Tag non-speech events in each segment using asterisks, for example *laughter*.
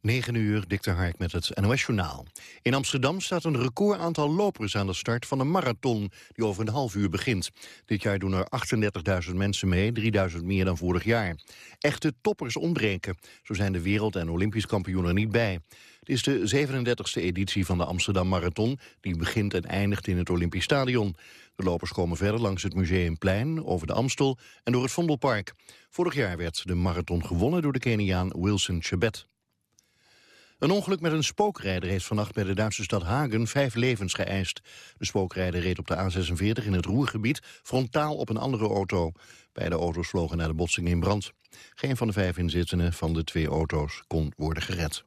9 uur, Dikter Hark met het NOS-journaal. In Amsterdam staat een record aantal lopers aan de start van een marathon... die over een half uur begint. Dit jaar doen er 38.000 mensen mee, 3.000 meer dan vorig jaar. Echte toppers ontbreken. Zo zijn de wereld- en olympisch kampioen er niet bij. Het is de 37e editie van de Amsterdam Marathon... die begint en eindigt in het Olympisch Stadion. De lopers komen verder langs het Museumplein, over de Amstel... en door het Vondelpark. Vorig jaar werd de marathon gewonnen door de Keniaan Wilson Chebet. Een ongeluk met een spookrijder heeft vannacht bij de Duitse stad Hagen vijf levens geëist. De spookrijder reed op de A46 in het Roergebied frontaal op een andere auto. Beide auto's vlogen naar de botsing in brand. Geen van de vijf inzittenden van de twee auto's kon worden gered.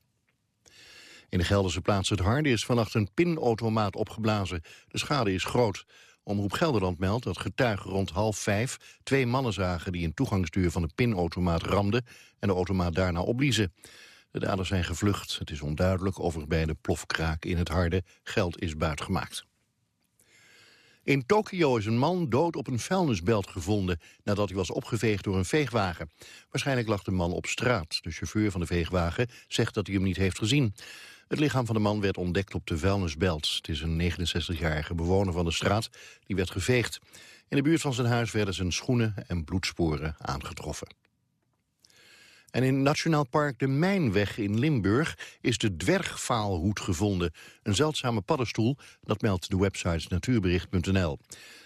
In de Gelderse plaats Het Harde is vannacht een pinautomaat opgeblazen. De schade is groot. Omroep Gelderland meldt dat getuigen rond half vijf... twee mannen zagen die een toegangsdeur van de pinautomaat ramden... en de automaat daarna opbliezen. De daders zijn gevlucht. Het is onduidelijk of er bij de plofkraak in het harde geld is buitgemaakt. In Tokio is een man dood op een vuilnisbelt gevonden... nadat hij was opgeveegd door een veegwagen. Waarschijnlijk lag de man op straat. De chauffeur van de veegwagen zegt dat hij hem niet heeft gezien. Het lichaam van de man werd ontdekt op de vuilnisbelt. Het is een 69-jarige bewoner van de straat. Die werd geveegd. In de buurt van zijn huis werden zijn schoenen en bloedsporen aangetroffen. En in Nationaal Park de Mijnweg in Limburg is de dwergvaalhoed gevonden. Een zeldzame paddenstoel, dat meldt de website natuurbericht.nl.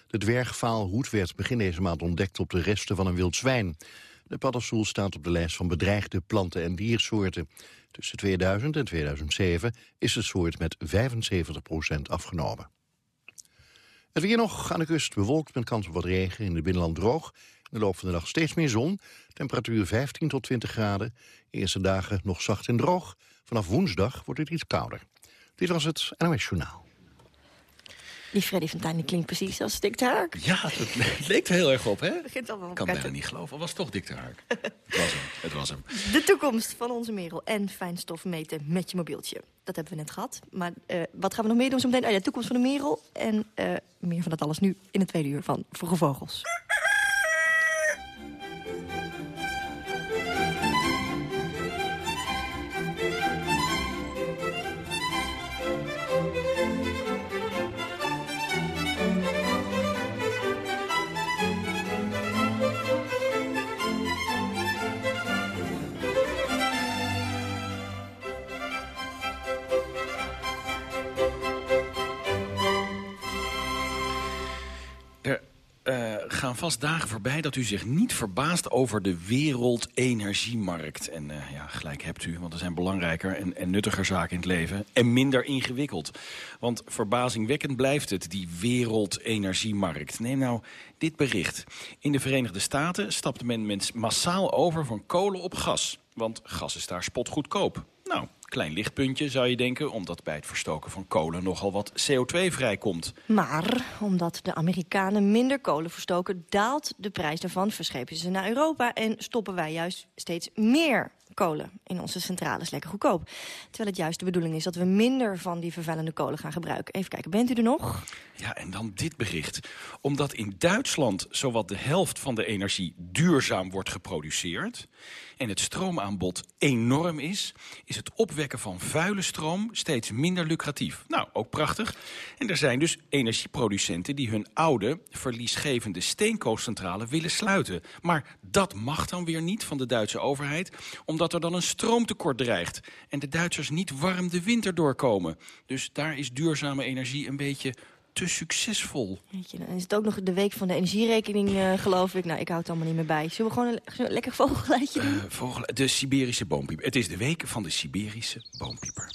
De dwergvaalhoed werd begin deze maand ontdekt op de resten van een wild zwijn. De paddenstoel staat op de lijst van bedreigde planten- en diersoorten. Tussen 2000 en 2007 is de soort met 75% afgenomen. Het weer nog aan de kust bewolkt met kans op wat regen, in de binnenland droog. De loop van de dag steeds meer zon. Temperatuur 15 tot 20 graden. eerste dagen nog zacht en droog. Vanaf woensdag wordt het iets kouder. Dit was het NOS Journaal. Die Freddy Fontijn die klinkt precies als Dick de Hark. Ja, het leek er heel erg op, hè? Het begint al wel Ik kan bijna niet geloven. Al was het toch Dick de Hark. het was hem, het was hem. De toekomst van onze Merel en fijnstof meten met je mobieltje. Dat hebben we net gehad. Maar uh, wat gaan we nog meer doen zometeen? Oh ja, de toekomst van de Merel. En uh, meer van dat alles nu in het tweede uur van Vroege Vogels. Gaan vast dagen voorbij dat u zich niet verbaast over de wereldenergiemarkt. En uh, ja, gelijk hebt u, want er zijn belangrijker en, en nuttiger zaken in het leven. En minder ingewikkeld. Want verbazingwekkend blijft het, die wereldenergiemarkt. Neem nou dit bericht. In de Verenigde Staten stapt men massaal over van kolen op gas. Want gas is daar spotgoedkoop. Klein lichtpuntje zou je denken... omdat bij het verstoken van kolen nogal wat CO2 vrijkomt. Maar omdat de Amerikanen minder kolen verstoken... daalt de prijs daarvan, verschepen ze naar Europa... en stoppen wij juist steeds meer kolen in onze centrales lekker goedkoop. Terwijl het juist de bedoeling is dat we minder van die vervuilende kolen gaan gebruiken. Even kijken, bent u er nog? Ja, en dan dit bericht. Omdat in Duitsland zowat de helft van de energie duurzaam wordt geproduceerd... en het stroomaanbod enorm is... is het opwekken van vuile stroom steeds minder lucratief. Nou, ook prachtig. En er zijn dus energieproducenten die hun oude, verliesgevende steenkoolcentrale willen sluiten. Maar dat mag dan weer niet van de Duitse overheid... omdat dat er dan een stroomtekort dreigt... en de Duitsers niet warm de winter doorkomen. Dus daar is duurzame energie een beetje te succesvol. Weet je, dan is het ook nog de week van de energierekening, uh, geloof ik. Nou, ik houd het allemaal niet meer bij. Zullen we gewoon een, lekker *laughs* vogelgeluidje doen? Uh, vogel, de Siberische boompieper. Het is de week van de Siberische boompieper.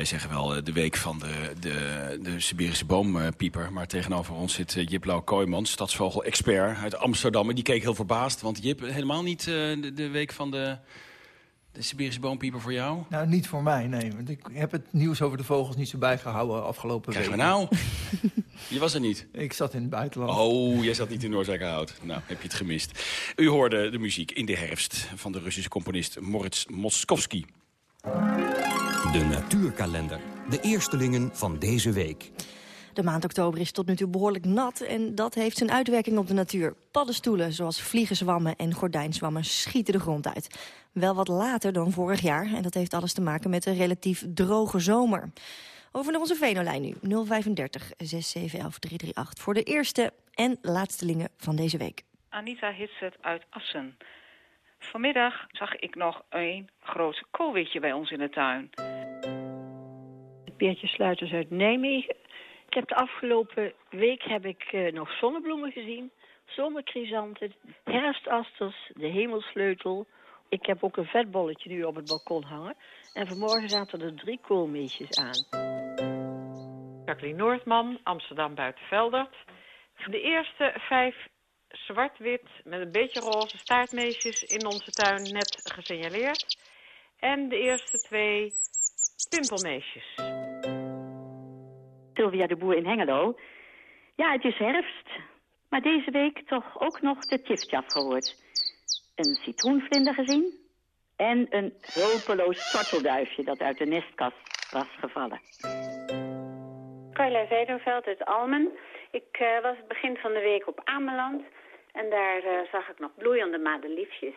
Wij zeggen wel eh, de week van de, de, de Siberische boompieper. Maar tegenover ons zit uh, Jip Lau Kooijmans, stadsvogel-expert uit Amsterdam. En die keek heel verbaasd, want Jip, helemaal niet de, de week van de... De Siberische boompieper voor jou? Nou, niet voor mij, nee. Want ik heb het nieuws over de vogels niet zo bijgehouden afgelopen week. Krijgen we nou? *laughs* Je was er niet? Ik zat in het buitenland. Oh, jij zat niet in Noordwijkerhout. Nou, heb je het gemist. U hoorde de muziek in de herfst van de Russische componist Moritz Moskovsky. De natuurkalender. De eerstelingen van deze week. De maand oktober is tot nu toe behoorlijk nat en dat heeft zijn uitwerking op de natuur. Paddenstoelen zoals vliegenzwammen en gordijnzwammen schieten de grond uit. Wel wat later dan vorig jaar en dat heeft alles te maken met een relatief droge zomer. Over naar onze Venolijn nu, 035 6711 338 voor de eerste en laatste van deze week. Anita Hitset uit Assen. Vanmiddag zag ik nog een groot koolwitje bij ons in de tuin. Beertje Sluiters uit Nijmegen. Ik heb de afgelopen week heb ik uh, nog zonnebloemen gezien. Zomerchrysanten, herfstasters, de hemelsleutel. Ik heb ook een vetbolletje nu op het balkon hangen. En vanmorgen zaten er drie koolmeesjes aan. Jacqueline Noordman, Amsterdam Buitenveldert. De eerste vijf zwart-wit met een beetje roze staartmeesjes in onze tuin net gesignaleerd. En de eerste twee pimpelmeesjes. Sylvia de Boer in Hengelo. Ja, het is herfst. Maar deze week toch ook nog de tjiftjaf gehoord. Een citroenvlinder gezien. En een hulpeloos tortelduifje dat uit de nestkast was gevallen. Carla Vederveld uit Almen. Ik uh, was het begin van de week op Ameland. En daar uh, zag ik nog bloeiende madeliefjes.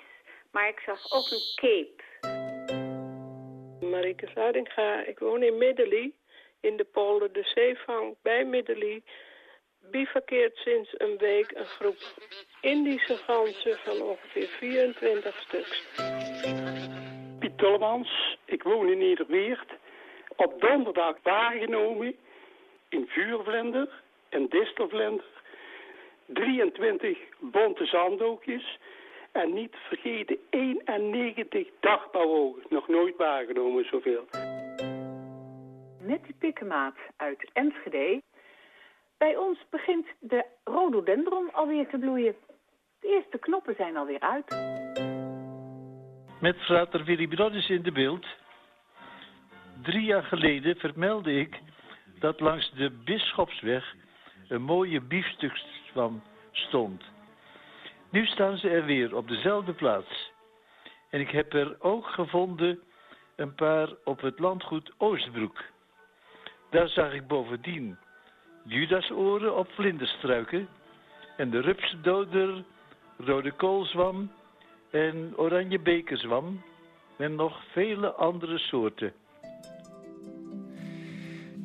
Maar ik zag ook een cape. Marieke Zuidinga, ik woon in Middelie. In de polder de zeevang bij Middelie. Bivakkeert sinds een week een groep Indische ganzen van ongeveer 24 stuks. Piet Tullemans, ik woon in Nederweert. Op donderdag waargenomen in vuurvlinder en distelvlinder 23 bonte zanddoekjes. En niet vergeten 91 dagbouwogen. Nog nooit waargenomen zoveel. Nettie Pikkemaat uit Enschede. Bij ons begint de rhododendron alweer te bloeien. De eerste knoppen zijn alweer uit. Met frater Willy Brothers in de beeld. Drie jaar geleden vermeldde ik dat langs de Bisschopsweg een mooie biefstukzwam stond. Nu staan ze er weer op dezelfde plaats. En ik heb er ook gevonden een paar op het landgoed Oostbroek. Daar zag ik bovendien judasoren op vlinderstruiken en de rupsdoder, rode koolzwam en oranje bekerzwam en nog vele andere soorten.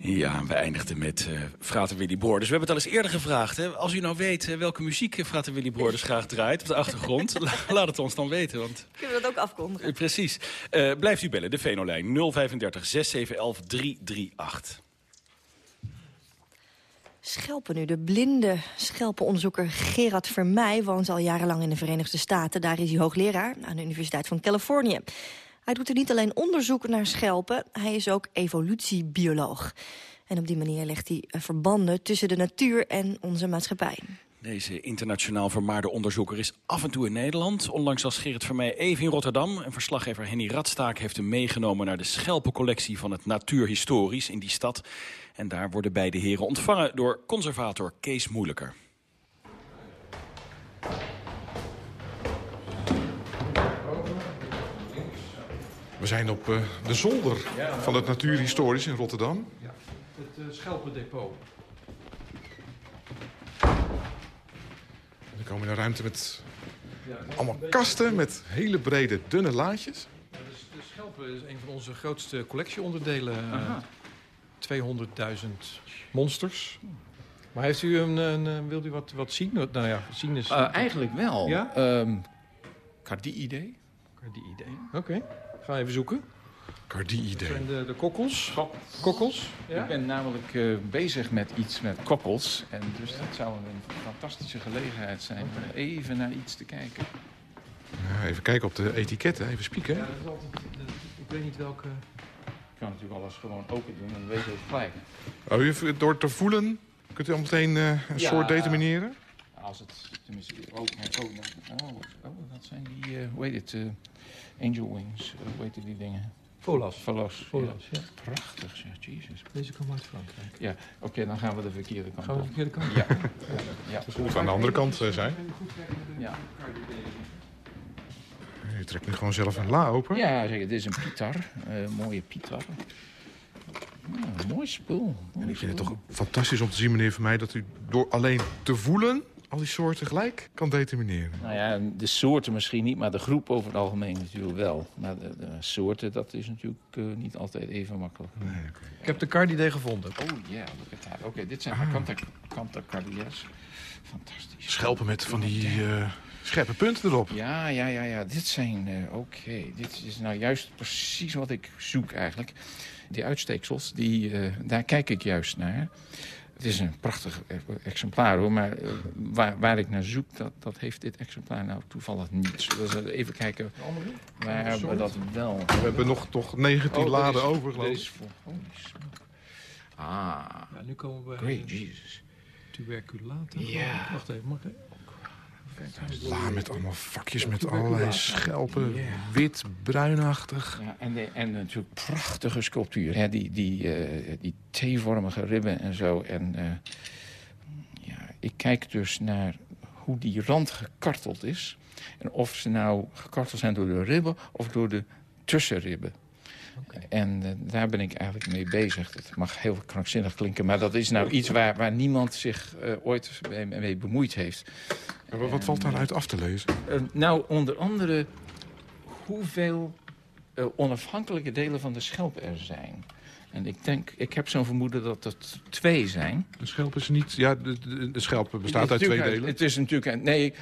Ja, we eindigden met uh, Frater Willy Boorders. We hebben het al eens eerder gevraagd. Hè? Als u nou weet uh, welke muziek Frater Willy Boorders graag draait op de achtergrond... *laughs* laat het ons dan weten. Want... Kunnen we dat ook afkondigen? Uh, precies. blijft u bellen, de Venolijn 035 6711 338. Schelpen nu. De blinde schelpenonderzoeker Gerard Vermeij woont al jarenlang in de Verenigde Staten. Daar is hij hoogleraar aan de Universiteit van Californië. Hij doet er niet alleen onderzoek naar schelpen, hij is ook evolutiebioloog. En op die manier legt hij eh, verbanden tussen de natuur en onze maatschappij. Deze internationaal vermaarde onderzoeker is af en toe in Nederland. Onlangs was Gerrit Vermeij even in Rotterdam. En verslaggever Henny Radstaak heeft hem meegenomen naar de schelpencollectie van het Natuurhistorisch in die stad. En daar worden beide heren ontvangen door conservator Kees Moeilijker. Zijn op uh, de zolder van het Natuurhistorisch in Rotterdam. Ja, het uh, Schelpendepot. Dan komen we in een ruimte met ja, allemaal kasten met hele brede, dunne laadjes. Ja, dus de schelpen is een van onze grootste collectieonderdelen. Uh, 200.000 monsters. Maar heeft u een, een, wilt u wat, wat zien? Nou ja, zien is... eigenlijk wel. Ja? Um, Cardie-idee. Cardie-idee, oké. Okay. Ga even zoeken. Cardie-idee. zijn de, de kokkels. kokkels. Ja? Ik ben namelijk uh, bezig met iets met kokkels. En dus dat zou een fantastische gelegenheid zijn om even naar iets te kijken. Ja, even kijken op de etiketten, even spieken. Ja, dat is altijd, ik weet niet welke... kan natuurlijk alles gewoon open doen en dan weet het gelijk. Oh, door te voelen kunt u al meteen eh, een Ja. soort determineren? Als het, tenminste, oh, nee, oh, oh, oh, dat zijn die, eh, hoe heet het, eh, angel wings, eh, hoe heet die dingen? Volas. Volas, Volas, ja. Prachtig zeg, jezus. Deze komt uit Frankrijk. Ja, oké, dan gaan we de verkeerde kant Gaan we op. de verkeerde kant Ja. op? ja. ja. Dus moet aan de andere kant eh, zijn. Ja. Je trekt nu gewoon zelf een la open. Ja, zeg, dit is een pitar, eh, een mooie pitar. Ja, mooi spul. En ik vind het toch fantastisch om te zien, meneer Van mij, dat u door alleen te voelen al die soorten gelijk kan determineren. Nou ja, de soorten misschien niet, maar de groep over het algemeen natuurlijk wel. Maar de, de soorten, dat is natuurlijk eh, niet altijd even makkelijk. Ik heb de cardidee gevonden. Oh ja, look at that. Oké, dit zijn Ah. Canta- Cantacardias. Fantastisch. Schelpen met van die eh, scherpe punten erop. Ja, ja, ja, ja. Dit zijn, eh, oké. Dit is nou juist precies wat ik zoek eigenlijk. Die uitsteeksels, die, eh, daar kijk ik juist naar. Het is een prachtig exemplaar hoor, maar eh, waar, waar ik naar zoek, dat, dat heeft dit exemplaar nou toevallig niet. Dus even kijken, waar hebben we dat wel? We hebben nog toch 19 Oh, laden deze- over, geloof ik. is voor- holy smoke. Ah, Ja, nu komen we bij great Jesus. tuberculata. Ja. Wacht even, mag ik? La met allemaal vakjes met allerlei schelpen. Wit, bruinachtig. Ja, en, de- en natuurlijk prachtige sculptuur. Hè, die, die, eh, die T-vormige ribben en zo. En eh, ja, ik kijk dus naar hoe die rand gekarteld is. En of ze nou gekarteld zijn door de ribben of door de tussenribben. En eh, daar ben ik eigenlijk mee bezig. Het mag heel krankzinnig klinken, maar dat is nou iets waar, waar niemand zich eh, ooit mee, mee bemoeid heeft. En wat- valt daaruit af te lezen? Eh, nou, onder andere hoeveel onafhankelijke delen van de schelp er zijn. En ik denk, ik heb zo'n vermoeden dat het twee zijn. De schelp is niet... Ja, de, de, de schelp bestaat uit twee delen. Het is natuurlijk... Nee,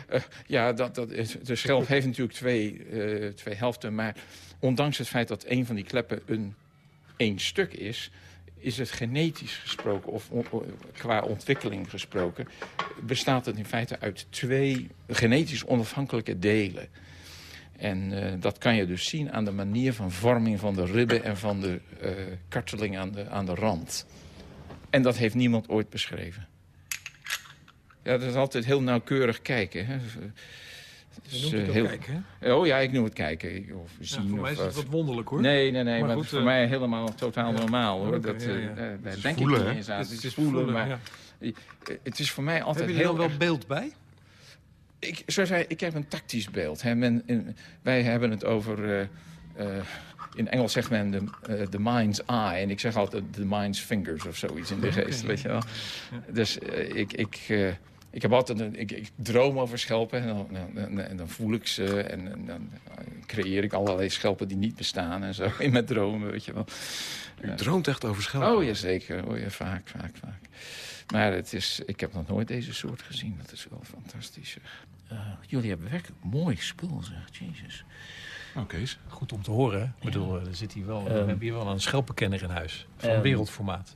ja, dat, dat is, de schelp heeft natuurlijk twee, twee helften. Maar ondanks het feit dat een van die kleppen een één stuk is... is het genetisch gesproken, of qua ontwikkeling gesproken... bestaat het in feite uit twee genetisch onafhankelijke delen. En eh, dat kan je dus zien aan de manier van vorming van de ribben... en van de eh, karteling aan de, aan de rand. En dat heeft niemand ooit beschreven. Ja, dat is altijd heel nauwkeurig kijken. Hè. Dus, eh, Je noemt eh, het ook heel... kijken, Oh ja, ik noem het kijken. Of zien, voor mij is het wat wonderlijk, hoor. Nee, nee, nee. Maar goed, voor eh, mij helemaal totaal normaal. hoor. Oké, dat, ja, eh, ja. eh, Het denk voelen, ik hè? niet eens aan. Het Het, is voelen, voelen, maar ja. eh, het is voor mij altijd Hebben jullie heel dan wel erg- beeld bij? ik, zoals zei, ik heb een tactisch beeld. Hè. Men, in- wij hebben het over... eh, eh, in Engels zegt men de eh, the mind's eye. En ik zeg altijd the mind's fingers of zoiets in de geest, ja. weet je wel. Dus eh, ik, ik, eh, ik heb altijd een, ik, ik droom over schelpen en dan, en, en dan voel ik ze. En, en dan creëer ik allerlei schelpen die niet bestaan en zo *laughs* in mijn dromen, weet je wel. U droomt echt over schelpen? Oh ja, zeker. Oh ja, vaak, vaak, vaak. Maar het is, ik heb nog nooit deze soort gezien. Dat is wel fantastisch. zeg. Eh, jullie hebben werkelijk mooi spul, zeg. Jezus. Oké, goed om te horen. hè? Ik bedoel, eh, er zit hier wel, we Ehm. hebben hier wel een schelpenkenner in huis. Van Ehm. wereldformaat.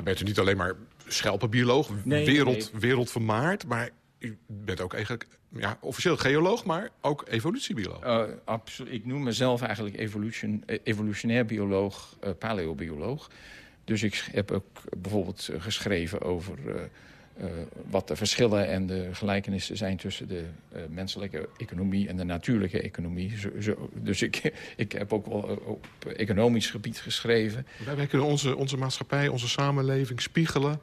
Dan bent u niet alleen maar schelpenbioloog, Nee, wereld, wereldvermaard... maar u bent ook eigenlijk ja, officieel geoloog, maar ook evolutiebioloog. Eh, absolu- ik noem mezelf eigenlijk evolution, eh, evolutionair bioloog, eh, paleobioloog. Dus ik heb ook bijvoorbeeld geschreven over eh, wat de verschillen en de gelijkenissen zijn tussen de eh, menselijke economie en de natuurlijke economie. Zo, zo- dus ik, *laughs* ik heb ook wel eh, op economisch gebied geschreven. Wij, wij kunnen onze, onze maatschappij, onze samenleving spiegelen...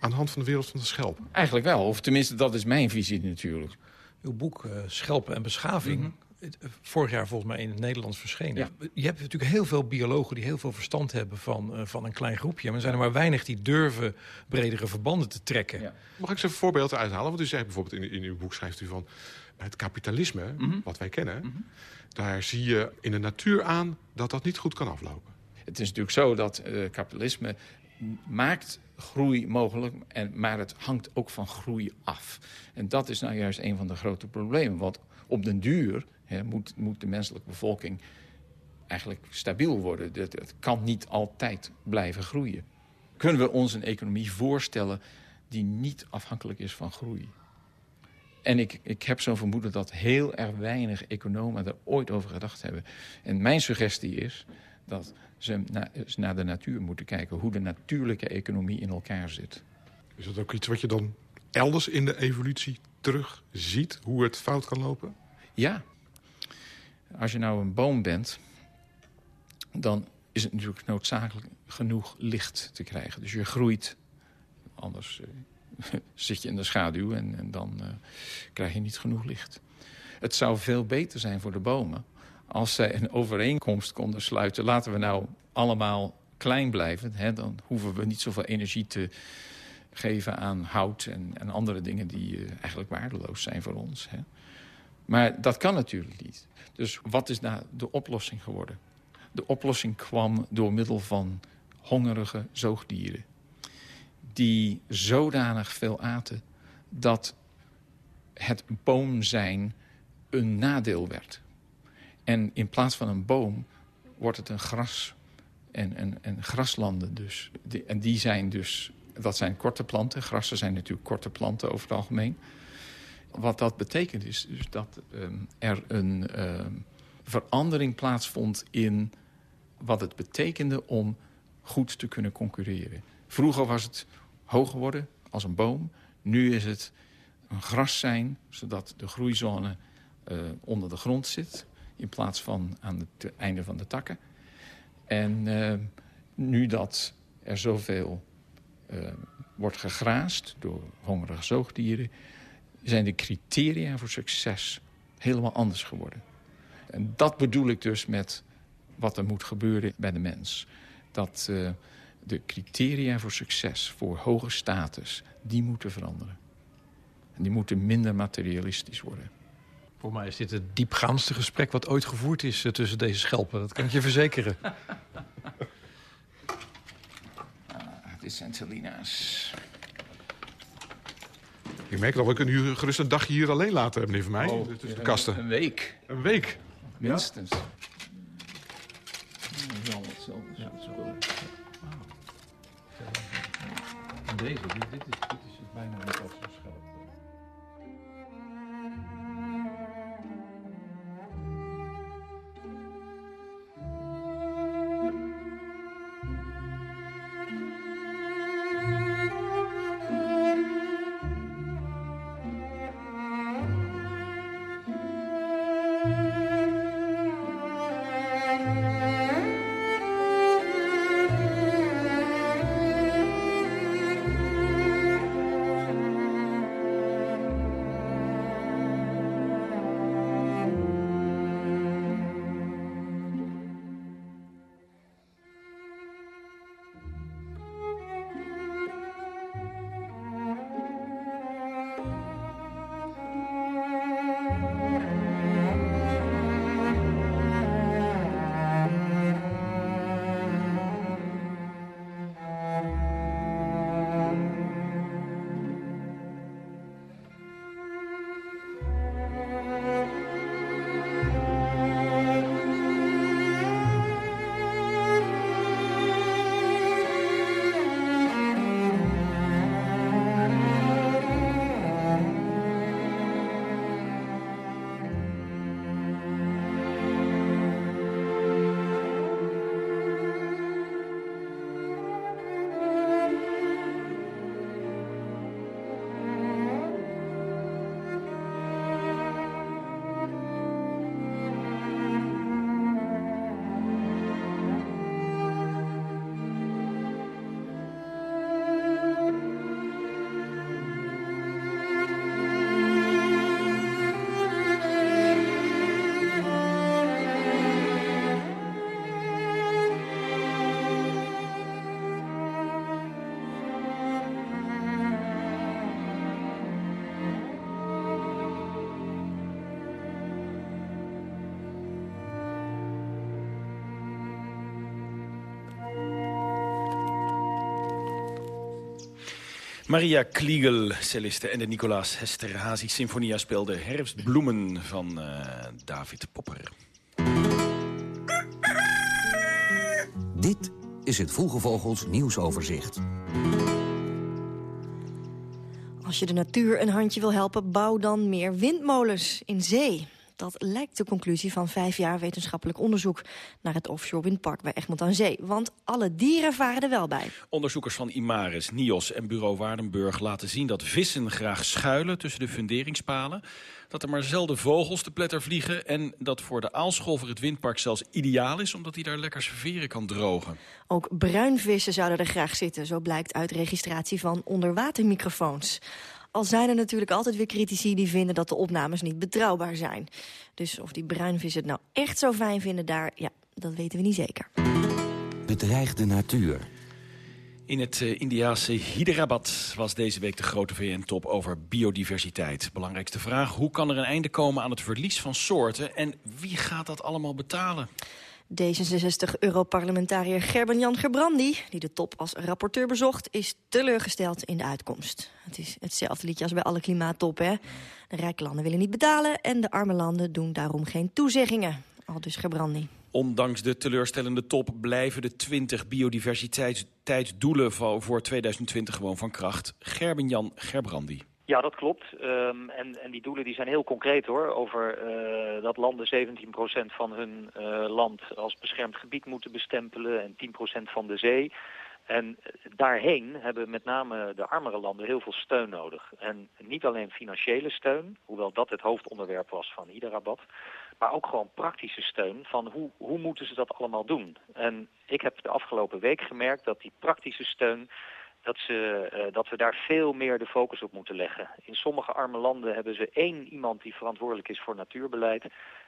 aan de hand van de wereld van de schelpen. Eigenlijk wel, of tenminste dat is mijn visie natuurlijk. Uw boek eh, Schelpen en Beschaving, eh, vorig jaar volgens mij in het Nederlands verschenen. Je hebt natuurlijk heel veel biologen die heel veel verstand hebben van, eh, van een klein groepje. Maar er zijn er maar weinig die durven bredere verbanden te trekken. Mag ik eens even voorbeelden uithalen? Want u zegt bijvoorbeeld in, in uw boek schrijft u van... het kapitalisme, Mhm. wat wij kennen... daar zie je in de natuur aan dat dat niet goed kan aflopen. Het is natuurlijk zo dat eh, kapitalisme maakt groei mogelijk, en, maar het hangt ook van groei af. En dat is nou juist een van de grote problemen. Want op den duur hè, moet, moet de menselijke bevolking eigenlijk stabiel worden. Het, kan niet altijd blijven groeien. Kunnen we ons een economie voorstellen die niet afhankelijk is van groei? En ik, ik heb zo'n vermoeden dat heel erg weinig economen er ooit over gedacht hebben. En mijn suggestie is dat ze naar de natuur moeten kijken... hoe de natuurlijke economie in elkaar zit. Is dat ook iets wat je dan elders in de evolutie terug ziet? Hoe het fout kan lopen? Ja. Als je nou een boom bent, dan is het natuurlijk noodzakelijk genoeg licht te krijgen. Dus je groeit, anders uh, *laughs* zit je in de schaduw en, en dan uh, krijg je niet genoeg licht. Het zou veel beter zijn voor de bomen als zij een overeenkomst konden sluiten... laten we nou allemaal klein blijven, hè, dan hoeven we niet zoveel energie te geven aan hout en, en andere dingen die uh, eigenlijk waardeloos zijn voor ons. Hè. Maar dat kan natuurlijk niet. Dus wat is daar de oplossing geworden? De oplossing kwam door middel van hongerige zoogdieren. Die zodanig veel aten dat het boom zijn een nadeel werd. En in plaats van een boom wordt het een gras en, en, en graslanden dus. En die zijn dus, dat zijn korte planten. Grassen zijn natuurlijk korte planten over het algemeen. Wat dat betekent is dus dat um, er een um, verandering plaatsvond in wat het betekende om goed te kunnen concurreren. Vroeger was het hoog geworden als een boom. Nu is het een gras zijn, zodat de groeizone uh, onder de grond zit... in plaats van aan het einde van de takken. En uh, nu dat er zoveel wordt gegraast door hongerige zoogdieren... zijn de criteria voor succes helemaal anders geworden. En dat bedoel ik dus met wat er moet gebeuren bij de mens. Dat uh, de criteria voor succes, voor hoge status, die moeten veranderen. En die moeten minder materialistisch worden. Voor mij is dit het diepgaandste gesprek wat ooit gevoerd is uh, tussen deze schelpen. Dat kan ik je verzekeren. *laughs* de Centelina's. Ik merk al, we kunnen u gerust een dagje hier alleen laten, meneer Van mij. Oh, tussen de kasten. Een week. Een week? Minstens. Ja? Wel hetzelfde. Ja, zo. Wow. Deze, dit, dit, is, dit is bijna net als Maria Kliegel, celliste, en de Nicolaas Hesterhazy Sinfonia speelde Herfstbloemen van uh, David Popper. Dit is het Vroege Vogels nieuwsoverzicht. Als je de natuur een handje wil helpen, bouw dan meer windmolens in zee. Dat lijkt de conclusie van vijf jaar wetenschappelijk onderzoek... naar het offshore windpark bij Egmond aan Zee. Want alle dieren varen er wel bij. Onderzoekers van Imaris, NIOS en bureau Waardenburg laten zien dat vissen graag schuilen tussen de funderingspalen. Dat er maar zelden vogels te pletter vliegen. En dat voor de aalscholver het windpark zelfs ideaal is... omdat hij daar lekker serveren kan drogen. Ook bruinvissen zouden er graag zitten. Zo blijkt uit registratie van onderwatermicrofoons. Al zijn er natuurlijk altijd weer critici die vinden dat de opnames niet betrouwbaar zijn. Dus of die bruinvissen het nou echt zo fijn vinden daar, ja, dat weten we niet zeker. Bedreigde natuur. In het uh, Indiase Hyderabad was deze week de grote VN-top over biodiversiteit. Belangrijkste vraag, hoe kan er een einde komen aan het verlies van soorten... en wie gaat dat allemaal betalen? D66-europarlementariër Gerben-Jan Gerbrandi, die de top als rapporteur bezocht, is teleurgesteld in de uitkomst. Het is hetzelfde liedje als bij alle klimaattoppen. De rijke landen willen niet betalen en de arme landen doen daarom geen toezeggingen. Al dus Gerbrandi. Ondanks de teleurstellende top blijven de 20 biodiversiteitsdoelen voor 2020 gewoon van kracht. Gerben-Jan Gerbrandi. Ja, dat klopt. Um, en, en die doelen die zijn heel concreet hoor. Over uh, dat landen 17% van hun uh, land als beschermd gebied moeten bestempelen en 10% van de zee. En daarheen hebben met name de armere landen heel veel steun nodig. En niet alleen financiële steun, hoewel dat het hoofdonderwerp was van Hyderabad. Maar ook gewoon praktische steun van hoe, hoe moeten ze dat allemaal doen. En ik heb de afgelopen week gemerkt dat die praktische steun dat, ze, uh, dat we daar veel meer de focus op moeten leggen. In sommige arme landen hebben ze één iemand die verantwoordelijk is voor natuurbeleid.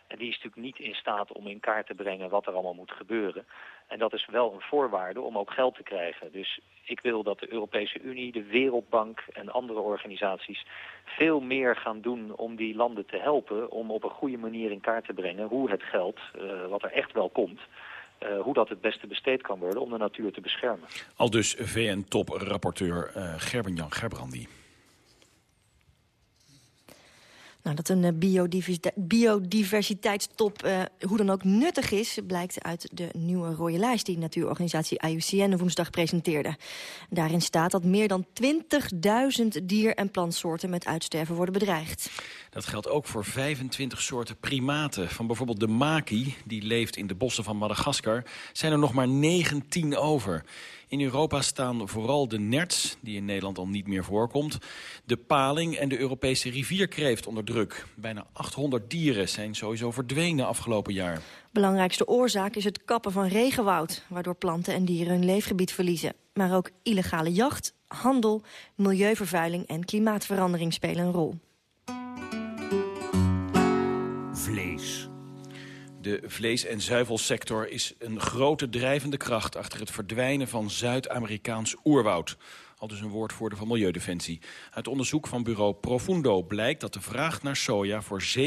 En die is natuurlijk niet in staat om in kaart te brengen wat er allemaal moet gebeuren. En dat is wel een voorwaarde om ook geld te krijgen. Dus ik wil dat de Europese Unie, de Wereldbank en andere organisaties veel meer gaan doen om die landen te helpen om op een goede manier in kaart te brengen hoe het geld, uh, wat er echt wel komt, uh, hoe dat het beste besteed kan worden om de natuur te beschermen. Al dus VN-top-rapporteur uh, Gerben-Jan Gerbrandi. Nou, dat een biodiversiteit, biodiversiteitstop uh, hoe dan ook nuttig is... blijkt uit de nieuwe rode lijst die natuurorganisatie IUCN woensdag presenteerde. Daarin staat dat meer dan 20.000 dier- en plantsoorten met uitsterven worden bedreigd. Dat geldt ook voor 25 soorten primaten. Van bijvoorbeeld de maki, die leeft in de bossen van Madagaskar... zijn er nog maar 19 over. In Europa staan vooral de nerts, die in Nederland al niet meer voorkomt... de paling en de Europese rivierkreeft onder druk. Bijna 800 dieren zijn sowieso verdwenen afgelopen jaar. Belangrijkste oorzaak is het kappen van regenwoud... waardoor planten en dieren hun leefgebied verliezen. Maar ook illegale jacht, handel, milieuvervuiling en klimaatverandering spelen een rol. Vlees. De vlees- en zuivelsector is een grote drijvende kracht... achter het verdwijnen van Zuid-Amerikaans oerwoud. Al dus een woordvoerder van Milieudefensie. Uit onderzoek van bureau Profundo blijkt dat de vraag naar soja... voor 57%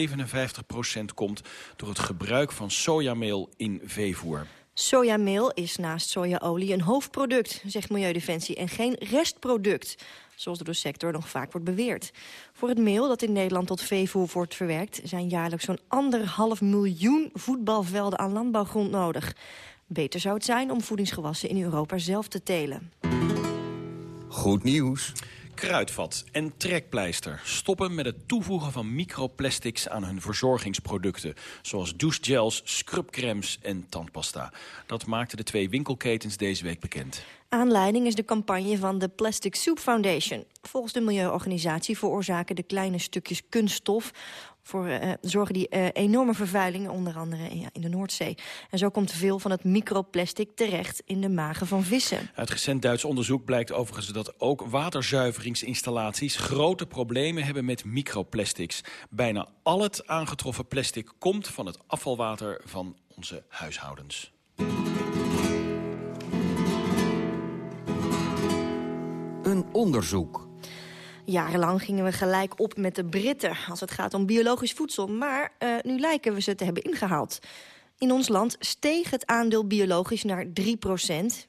komt door het gebruik van sojameel in veevoer. Sojameel is naast sojaolie een hoofdproduct, zegt Milieudefensie... en geen restproduct zoals door de sector nog vaak wordt beweerd. Voor het meel dat in Nederland tot veevoer wordt verwerkt... zijn jaarlijks zo'n anderhalf miljoen voetbalvelden aan landbouwgrond nodig. Beter zou het zijn om voedingsgewassen in Europa zelf te telen. Goed nieuws. Kruidvat en trekpleister stoppen met het toevoegen van microplastics aan hun verzorgingsproducten. Zoals douchegels, scrubcremes en tandpasta. Dat maakten de twee winkelketens deze week bekend. Aanleiding is de campagne van de Plastic Soup Foundation. Volgens de milieuorganisatie veroorzaken de kleine stukjes kunststof voor, uh, zorgen die uh, enorme vervuiling, onder andere in, ja, in de Noordzee. En zo komt veel van het microplastic terecht in de magen van vissen. Uit recent Duits onderzoek blijkt overigens dat ook waterzuiveringsinstallaties grote problemen hebben met microplastics. Bijna al het aangetroffen plastic komt van het afvalwater van onze huishoudens. Een onderzoek. Jarenlang gingen we gelijk op met de Britten als het gaat om biologisch voedsel. Maar uh, nu lijken we ze te hebben ingehaald. In ons land steeg het aandeel biologisch naar 3%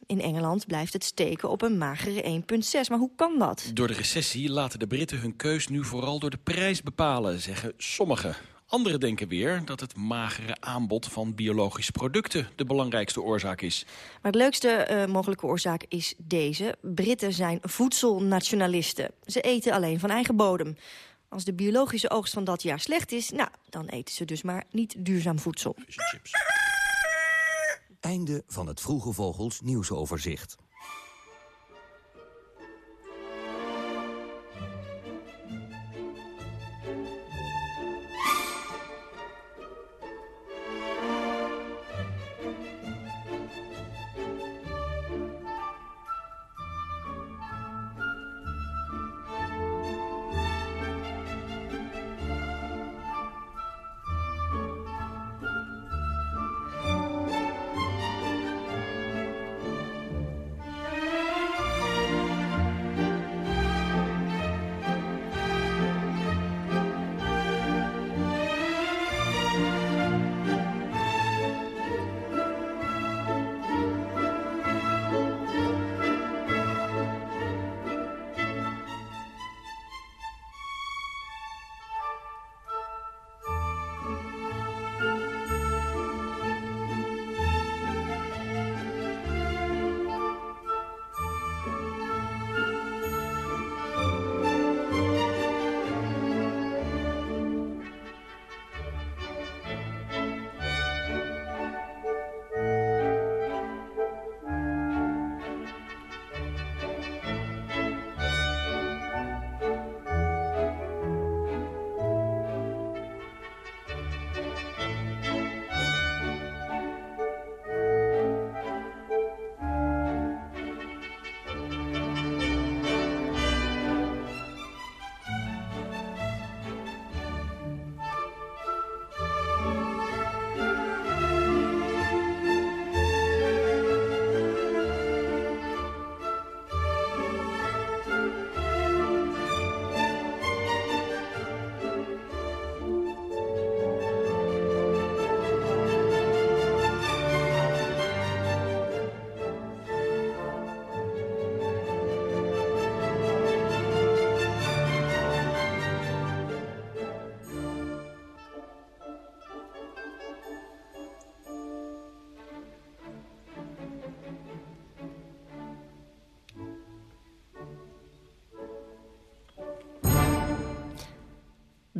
In Engeland blijft het steken op een magere 1,6. Maar hoe kan dat? Door de recessie laten de Britten hun keus nu vooral door de prijs bepalen, zeggen sommigen. Anderen denken weer dat het magere aanbod van biologische producten de belangrijkste oorzaak is. Maar de leukste eh, mogelijke oorzaak is deze. Britten zijn voedselnationalisten. Ze eten alleen van eigen bodem. Als de biologische oogst van dat jaar slecht is, nou, dan eten ze dus maar niet duurzaam voedsel. Einde van het Vroege Vogels nieuwsoverzicht.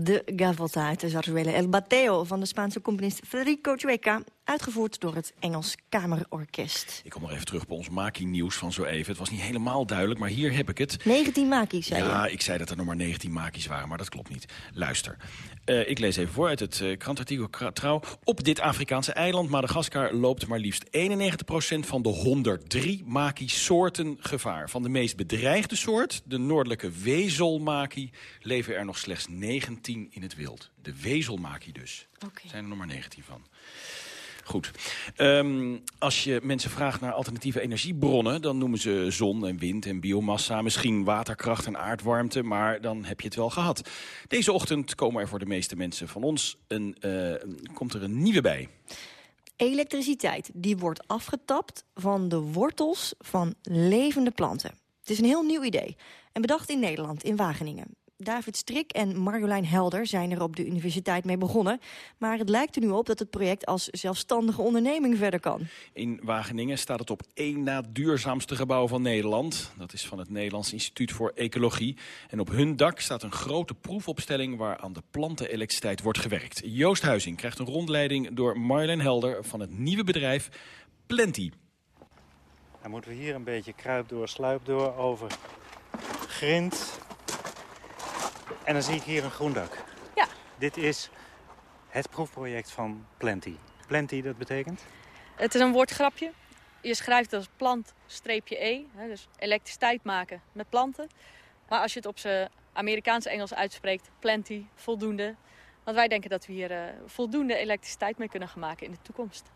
De Gavolta uit de Zarzuela El Bateo van de Spaanse componist Federico Chueca... uitgevoerd door het Engels Kamerorkest. Ik kom nog even terug op ons Maki-nieuws van zo even. Het was niet helemaal duidelijk, maar hier heb ik het. 19 Maki's, zei Ja, je. ik zei dat er nog maar 19 Maki's waren, maar dat klopt niet. Luister, Eh, ik lees even voor uit het uh, krantartikel Kra- Trouw. Op dit Afrikaanse eiland, Madagaskar, loopt maar liefst 91% van de 103 Maki-soorten gevaar. Van de meest bedreigde soort, de noordelijke wezelmaki, leven er nog slechts 19 in het wild. De wezelmaki dus. Er zijn er nog maar 19 van. Goed. Ehm, als je mensen vraagt naar alternatieve energiebronnen... dan noemen ze zon en wind en biomassa, misschien waterkracht en aardwarmte... maar dan heb je het wel gehad. Deze ochtend komen er voor de meeste mensen van ons een, eh, komt er een nieuwe bij. Elektriciteit die wordt afgetapt van de wortels van levende planten. Het is een heel nieuw idee. En bedacht in Nederland, in Wageningen. David Strik en Marjolein Helder zijn er op de universiteit mee begonnen. Maar het lijkt er nu op dat het project als zelfstandige onderneming verder kan. In Wageningen staat het op één na duurzaamste gebouw van Nederland. Dat is van het Nederlands Instituut voor Ecologie. En op hun dak staat een grote proefopstelling... waar aan de plantenelektriciteit wordt gewerkt. Joost Huizing krijgt een rondleiding door Marjolein Helder... van het nieuwe bedrijf Plenty. Dan moeten we hier een beetje kruip door, sluip door, over grind. En dan zie ik hier een groen dak. Ja. Dit is het proefproject van Plenty. Plenty, dat betekent? Het is een woordgrapje. Je schrijft als plant-e, dus elektriciteit maken met planten. Maar als je het op zijn Amerikaanse Engels uitspreekt, plenty, voldoende. Want wij denken dat we hier eh, voldoende elektriciteit mee kunnen gaan maken in de toekomst.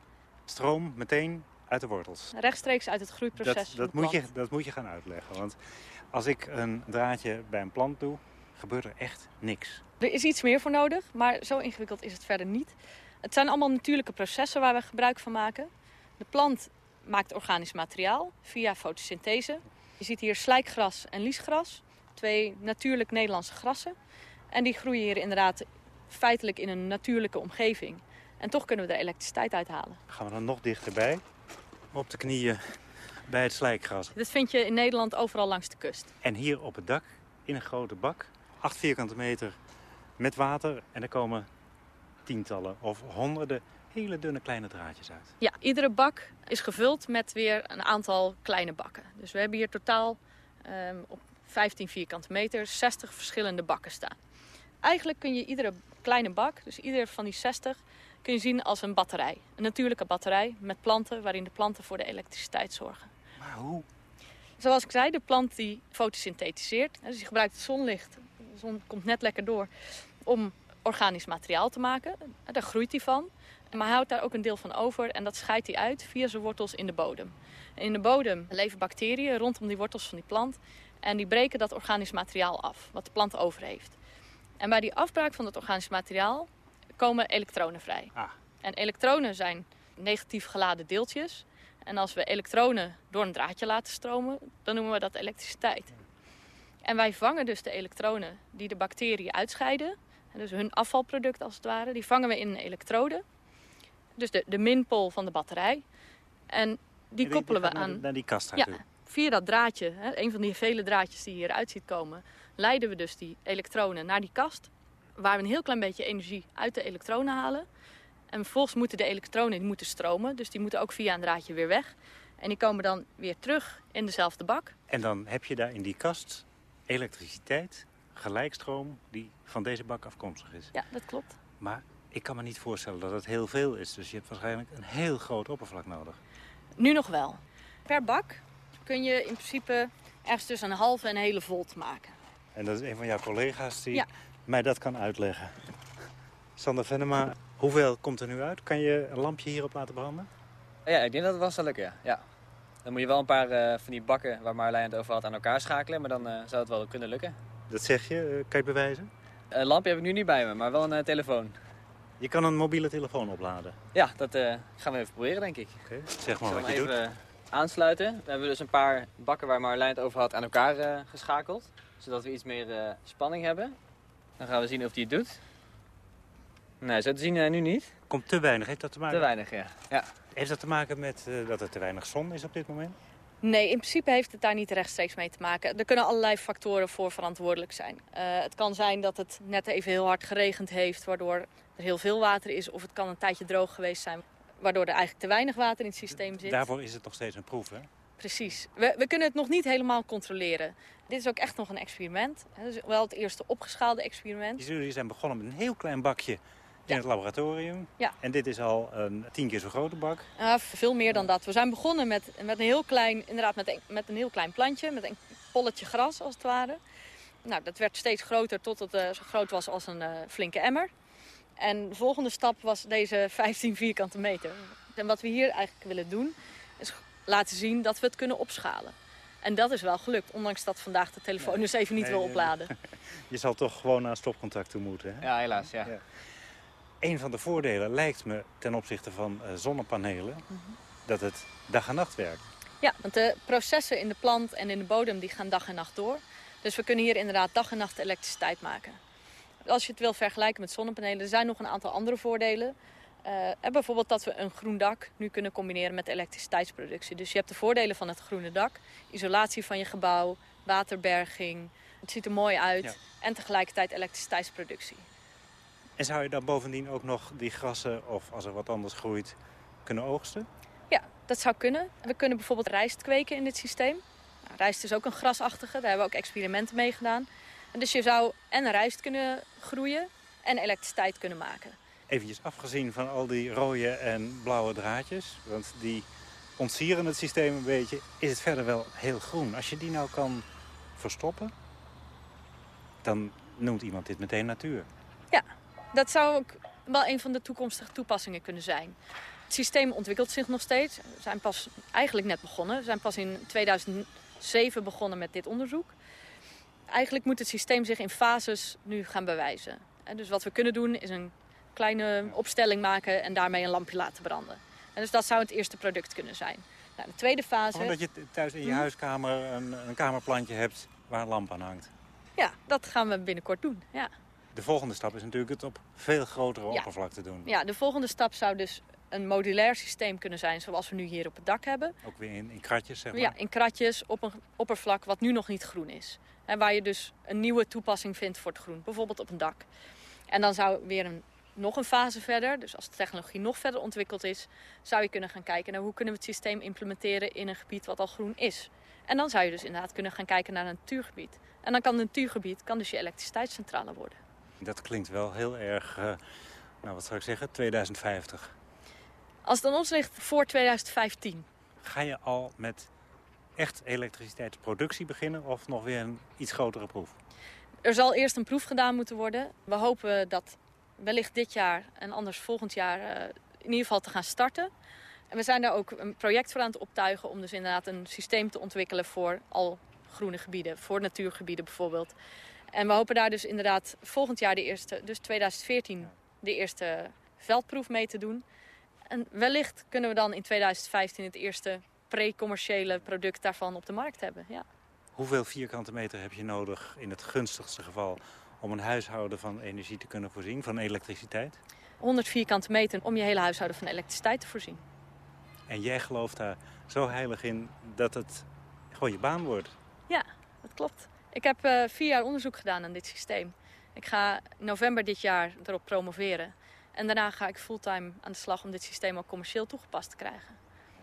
Stroom meteen uit de wortels. Rechtstreeks uit het groeiproces Dat, dat, moet je, dat moet je gaan uitleggen. Want als ik een draadje bij een plant doe, gebeurt er echt niks. Er is iets meer voor nodig, maar zo ingewikkeld is het verder niet. Het zijn allemaal natuurlijke processen waar we gebruik van maken. De plant maakt organisch materiaal via fotosynthese. Je ziet hier slijkgras en liesgras, twee natuurlijk Nederlandse grassen. En die groeien hier inderdaad feitelijk in een natuurlijke omgeving. En toch kunnen we er elektriciteit uithalen. Gaan we dan nog dichterbij? Op de knieën bij het slijkgras. Dit vind je in Nederland overal langs de kust. En hier op het dak, in een grote bak, 8 vierkante meter met water. En er komen tientallen of honderden hele dunne kleine draadjes uit. Ja, iedere bak is gevuld met weer een aantal kleine bakken. Dus we hebben hier totaal ehm, op 15 vierkante meter 60 verschillende bakken staan. Eigenlijk kun je iedere kleine bak, dus ieder van die 60, kun je zien als een batterij. Een natuurlijke batterij met planten waarin de planten voor de elektriciteit zorgen. Maar hoe? Zoals ik zei, de plant die fotosynthetiseert. Dus die gebruikt het zonlicht. De zon komt net lekker door om organisch materiaal te maken. Daar groeit hij van. Maar hij houdt daar ook een deel van over en dat scheidt hij uit via zijn wortels in de bodem. En in de bodem leven bacteriën rondom die wortels van die plant. En die breken dat organisch materiaal af, wat de plant over heeft. En bij die afbraak van dat organisch materiaal komen elektronen vrij. Ah. En elektronen zijn negatief geladen deeltjes. En als we elektronen door een draadje laten stromen, dan noemen we dat elektriciteit. En wij vangen dus de elektronen die de bacteriën uitscheiden. Dus hun afvalproduct als het ware. Die vangen we in een elektrode. Dus de, de minpool van de batterij. En die En koppelen we naar aan... de- Naar die kast Ja, toe. via dat draadje, hè, een van die vele draadjes die je hieruit ziet komen, leiden we dus die elektronen naar die kast. Waar we een heel klein beetje energie uit de elektronen halen. En vervolgens moeten de elektronen die moeten stromen. Dus die moeten ook via een draadje weer weg. En die komen dan weer terug in dezelfde bak. En dan heb je daar in die kast elektriciteit, gelijkstroom, die van deze bak afkomstig is. Ja, dat klopt. Maar ik kan me niet voorstellen dat het heel veel is. Dus je hebt waarschijnlijk een heel groot oppervlak nodig. Nu nog wel. Per bak kun je in principe ergens tussen een halve en een hele volt maken. En dat is een van jouw collega's die Ja. mij dat kan uitleggen. Sander Venema, hoeveel komt er nu uit? Kan je een lampje hierop laten branden? Ja, ik denk dat het wel zal lukken, ja. ja. Dan moet je wel een paar eh, van die bakken waar Marlijn het over had aan elkaar schakelen, maar dan eh, zou het wel kunnen lukken. Dat zeg je, eh, kan je het bewijzen? Een lampje heb ik nu niet bij me, maar wel een telefoon. Je kan een mobiele telefoon opladen. Ja, dat gaan we even proberen, denk ik. Zeg maar wat je doet. even aansluiten. Dan hebben we dus een paar bakken waar Marlijn het over had aan elkaar geschakeld. Zodat we iets meer spanning hebben. Dan gaan we zien of hij het doet. Nee, zo te zien nu niet. Komt te weinig. Heeft dat te maken? Te weinig, ja. ja. Heeft dat te maken met eh, dat er te weinig zon is op dit moment? Nee, in principe heeft het daar niet rechtstreeks mee te maken. Er kunnen allerlei factoren voor verantwoordelijk zijn. Eh, het kan zijn dat het net even heel hard geregend heeft, waardoor er heel veel water is. Of het kan een tijdje droog geweest zijn, waardoor er eigenlijk te weinig water in het systeem zit. Daarvoor is het nog steeds een proef, hè? Precies. We, we kunnen het nog niet helemaal controleren. Dit is ook echt nog een experiment. Het is wel het eerste opgeschaalde experiment. Jullie zijn begonnen met een heel klein bakje in het laboratorium. Ja. En dit is al een tien keer zo grote bak. Uh, veel meer dan dat. We zijn begonnen met, met een heel klein, inderdaad met een, met een heel klein plantje, met een polletje gras als het ware. Nou, dat werd steeds groter tot het uh, zo groot was als een uh, flinke emmer. En de volgende stap was deze *laughs* 15 vierkante meter. En wat we hier eigenlijk willen doen, is laten zien dat we het kunnen opschalen. En dat is wel gelukt, ondanks dat vandaag de telefoon dus even niet Nee, wil opladen. *laughs* Je zal toch gewoon naar stopcontact toe moeten, hè? Ja, helaas, ja. ja. Een van de voordelen lijkt me ten opzichte van uh, zonnepanelen... Mhm. dat het dag en nacht werkt. Ja, want de processen in de plant en in de bodem die gaan dag en nacht door. Dus we kunnen hier inderdaad dag en nacht elektriciteit maken. Als je het wil vergelijken met zonnepanelen, er zijn nog een aantal andere voordelen. Uh, bijvoorbeeld dat we een groen dak nu kunnen combineren met elektriciteitsproductie. Dus je hebt de voordelen van het groene dak. Isolatie van je gebouw, waterberging. Het ziet er mooi uit. Ja. En tegelijkertijd elektriciteitsproductie. En zou je dan bovendien ook nog die grassen, of als er wat anders groeit, kunnen oogsten? Ja, dat zou kunnen. We kunnen bijvoorbeeld rijst kweken in dit systeem. Nou, rijst is ook een grasachtige, daar hebben we ook experimenten mee gedaan. En dus je zou en rijst kunnen groeien en elektriciteit kunnen maken. Eventjes afgezien van al die rode en blauwe draadjes, want die ontsieren het systeem een beetje, is het verder wel heel groen. Als je die nou kan verstoppen, dan noemt iemand dit meteen natuur. Ja, dat zou ook wel een van de toekomstige toepassingen kunnen zijn. Het systeem ontwikkelt zich nog steeds. We zijn pas eigenlijk net begonnen. We zijn pas in 2007 begonnen met dit onderzoek. Eigenlijk moet het systeem zich in fases nu gaan bewijzen. En dus wat we kunnen doen is een kleine opstelling maken en daarmee een lampje laten branden. En dus dat zou het eerste product kunnen zijn. Nou, de tweede fase... Omdat je thuis in je hm? huiskamer een, een kamerplantje hebt waar een lamp aan hangt. Ja, dat gaan we binnenkort doen, ja. De volgende stap is natuurlijk het op veel grotere Ja. oppervlakte doen. Ja, de volgende stap zou dus een modulair systeem kunnen zijn zoals we nu hier op het dak hebben. Ook weer in, in kratjes, zeg maar. Ja, in kratjes op een oppervlak wat nu nog niet groen is. En waar je dus een nieuwe toepassing vindt voor het groen. Bijvoorbeeld op een dak. En dan zou weer een, nog een fase verder, dus als de technologie nog verder ontwikkeld is... zou je kunnen gaan kijken naar hoe kunnen we het systeem implementeren in een gebied wat al groen is. En dan zou je dus inderdaad kunnen gaan kijken naar een natuurgebied. En dan kan een natuurgebied kan dus je elektriciteitscentrale worden. Dat klinkt wel heel erg, eh, nou wat zou ik zeggen, 2050. Als het aan ons ligt voor 2015. Ga je al met echt elektriciteitsproductie beginnen of nog weer een iets grotere proef? Er zal eerst een proef gedaan moeten worden. We hopen dat wellicht dit jaar en anders volgend jaar eh, in ieder geval te gaan starten. En we zijn daar ook een project voor aan het optuigen om dus inderdaad een systeem te ontwikkelen voor al groene gebieden, voor natuurgebieden bijvoorbeeld. En we hopen daar dus inderdaad volgend jaar de eerste, dus 2014, de eerste veldproef mee te doen. En wellicht kunnen we dan in 2015 het eerste pre-commerciële product daarvan op de markt hebben. Ja. Hoeveel vierkante meter heb je nodig in het gunstigste geval om een huishouden van energie te kunnen voorzien, van elektriciteit? 100 vierkante meter om je hele huishouden van elektriciteit te voorzien. En jij gelooft daar zo heilig in dat het gewoon je baan wordt. Ja, dat klopt. Ik heb eh, vier jaar onderzoek gedaan aan dit systeem. Ik ga november dit jaar erop promoveren. En daarna ga ik fulltime aan de slag om dit systeem ook commercieel toegepast te krijgen.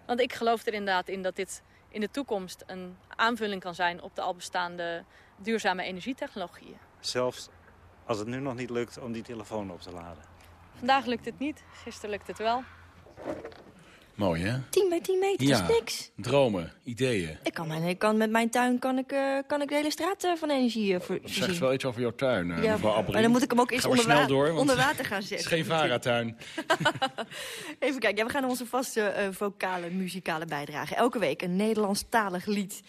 Want ik geloof er inderdaad in dat dit in de toekomst een aanvulling kan zijn op de al bestaande duurzame energietechnologieën. Zelfs als het nu nog niet lukt om die telefoon op te laden. Vandaag lukt het niet, gisteren lukt het wel. Mooi, hè? 10 bij 10 meter ja, is niks. dromen, ideeën. Ik kan, mijn, ik kan met mijn tuin kan ik, eh, kan ik de hele straat eh, van energie eh, voor, Dat zegt voorzien. wel iets over jouw tuin, Ja, mevrouw maar dan moet ik hem ook eens onder, wa- door, onder water gaan Het zetten. is geen Vara-tuin. *laughs* Even kijken, ja, we gaan naar onze vaste vocale, muzikale bijdrage. Elke week een Nederlandstalig lied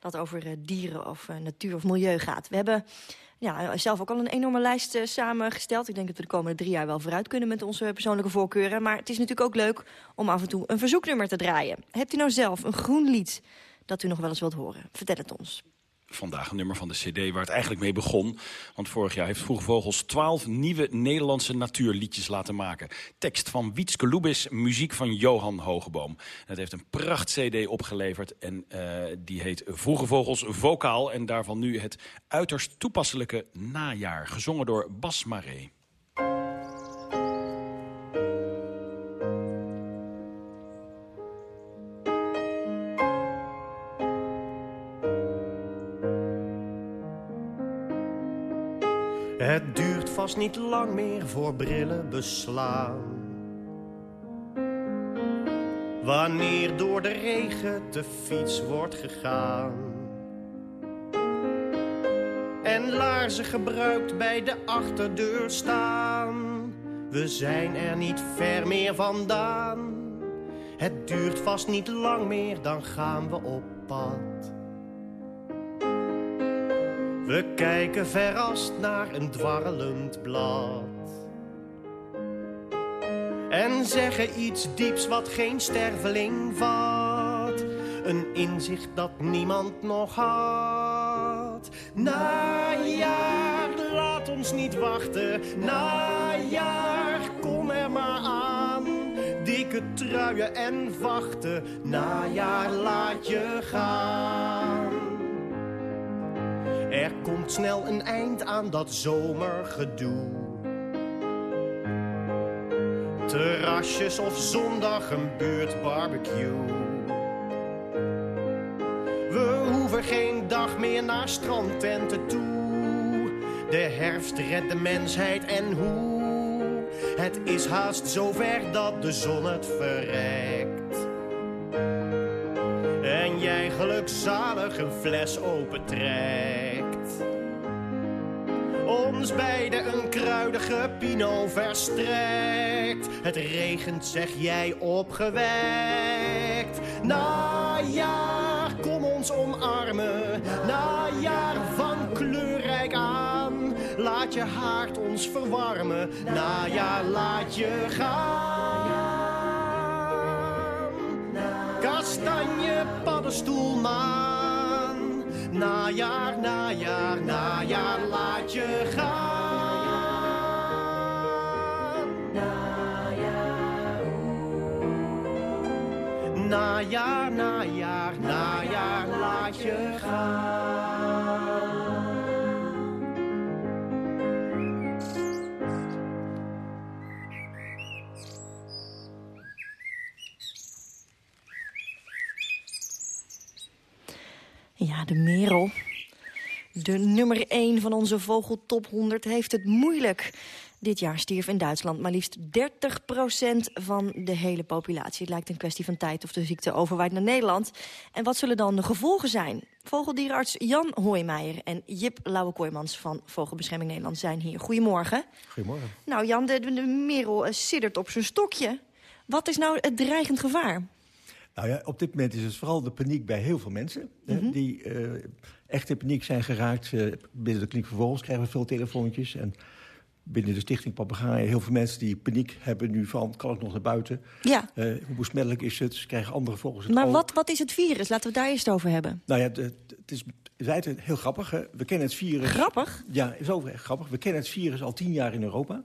dat over dieren of natuur of milieu gaat. We hebben ja, zelf ook al een enorme lijst eh, samengesteld. Ik denk dat we de komende drie jaar wel vooruit kunnen met onze persoonlijke voorkeuren. Maar het is natuurlijk ook leuk om af en toe een verzoeknummer te draaien. Hebt u nou zelf een groen lied dat u nog wel eens wilt horen? Vertel het ons. Vandaag een nummer van de cd waar het eigenlijk mee begon. Want vorig jaar heeft Vroege Vogels twaalf nieuwe Nederlandse natuurliedjes laten maken. Tekst van Wietske Lubis, muziek van Johan Hogeboom. Het heeft een pracht cd opgeleverd en eh, die heet Vroege Vogels Vokaal. En daarvan nu het uiterst toepasselijke Najaar, gezongen door Bas Maré. Het duurt vast niet lang meer voor brillen beslaan. Wanneer door de regen te fiets wordt gegaan. En laarzen gebruikt bij de achterdeur staan. We zijn er niet ver meer vandaan. Het duurt vast niet lang meer, dan gaan we op pad. We kijken verrast naar een dwarrelend blad. En zeggen iets dieps wat geen sterveling vat. Een inzicht dat niemand nog had. Najaar, laat ons niet wachten. Najaar, kom er maar aan. Dikke truien en vachten. Najaar, laat je gaan. Komt snel een eind aan dat zomergedoe. Terrasjes of zondag een buurtbarbecue. We hoeven geen dag meer naar strandtenten toe. De herfst redt de mensheid en hoe. Het is haast zover dat de zon het verrekt. En jij gelukzalig een fles opentrekt. Ons beiden een kruidige pinot verstrekt. Het regent, zeg jij opgewekt. Najaar, kom ons omarmen. Najaar van kleurrijk aan. Laat je haard ons verwarmen. Najaar, laat je gaan. Kastanje, paddenstoel, maan. Najaar, najaar, najaar, laat je gaan. De merel. De nummer 1 van onze vogeltop 100 heeft het moeilijk. Dit jaar stierf in Duitsland maar liefst 30% van de hele populatie. Het lijkt een kwestie van tijd of de ziekte overwaait naar Nederland. En wat zullen dan de gevolgen zijn? Vogeldierenarts Jan Hoijmeijer en Jip Lauwe-Kooijmans van Vogelbescherming Nederland zijn hier. Goedemorgen. Goedemorgen. Nou Jan, de, de merel uh, siddert op zijn stokje. Wat is nou het dreigend gevaar? Nou ja, op dit moment is het vooral de paniek bij heel veel mensen. Mm -hmm. Die uh, echt in paniek zijn geraakt. Uh, binnen de kliniek van Vogels krijgen we veel telefoontjes. En binnen de stichting Papagaaien heel veel mensen die paniek hebben nu van... kan ik nog naar buiten? Ja. Uh, hoe besmettelijk is het? Ze krijgen andere vogels het Maar wat, wat is het virus? Laten we het daar eerst over hebben. Nou ja, het is het heel grappig. Hè? We kennen het virus... Grappig? Ja, is over echt grappig. We kennen het virus al tien jaar in Europa.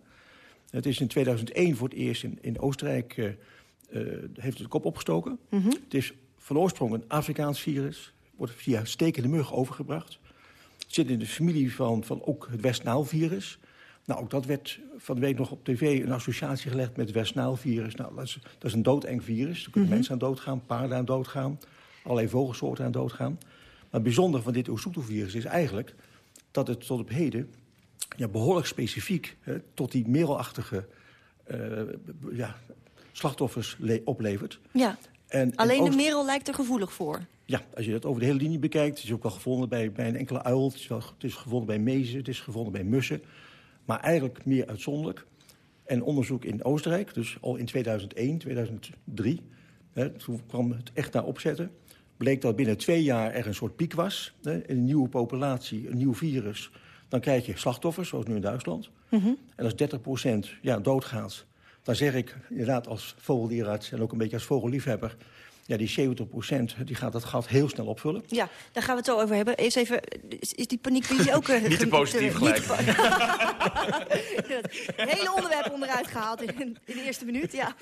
Het is in 2001 voor het eerst in, in Oostenrijk... Uh, heeft het kop opgestoken. Mhm. Mm -hmm. Het is van oorsprong een Afrikaans virus. Wordt via stekende mug overgebracht. Het zit in de familie van, van ook het West-Nile-virus. Nou, ook dat werd van de week nog op tv een associatie gelegd met het West-Nile-virus. Nou, dat is, dat is een doodeng virus. Er kunnen Mhm. mm -hmm. mensen aan doodgaan, paarden aan doodgaan. Allerlei vogelsoorten aan doodgaan. Maar het bijzondere van dit Oesoeto-virus is eigenlijk... dat het tot op heden ja, behoorlijk specifiek hè, tot die merelachtige uh, ja, slachtoffers oplevert. Ja, en, alleen en de merel lijkt er gevoelig voor. Ja, als je dat over de hele linie bekijkt... het is ook wel gevonden bij, bij een enkele uil... Het is, wel, het is gevonden bij mezen, het is gevonden bij mussen... maar eigenlijk meer uitzonderlijk. En onderzoek in Oostenrijk, dus al in 2001, 2003... Hè, toen kwam het echt naar opzetten... bleek dat binnen twee jaar er een soort piek was... Hè, een nieuwe populatie, een nieuw virus... dan krijg je slachtoffers, zoals nu in Duitsland. Mm -hmm. En als 30% ja, doodgaat... dan zeg ik inderdaad als vogeldierenarts en ook een beetje als vogelliefhebber... Ja, die 70 procent, die gaat dat gat heel snel opvullen. Ja, daar gaan we het zo over hebben. Eerst even, is, is die paniek ook... Uh, *laughs* niet te positief gelijk. het *laughs* hele onderwerp onderuit gehaald in, in, de eerste minuut, ja.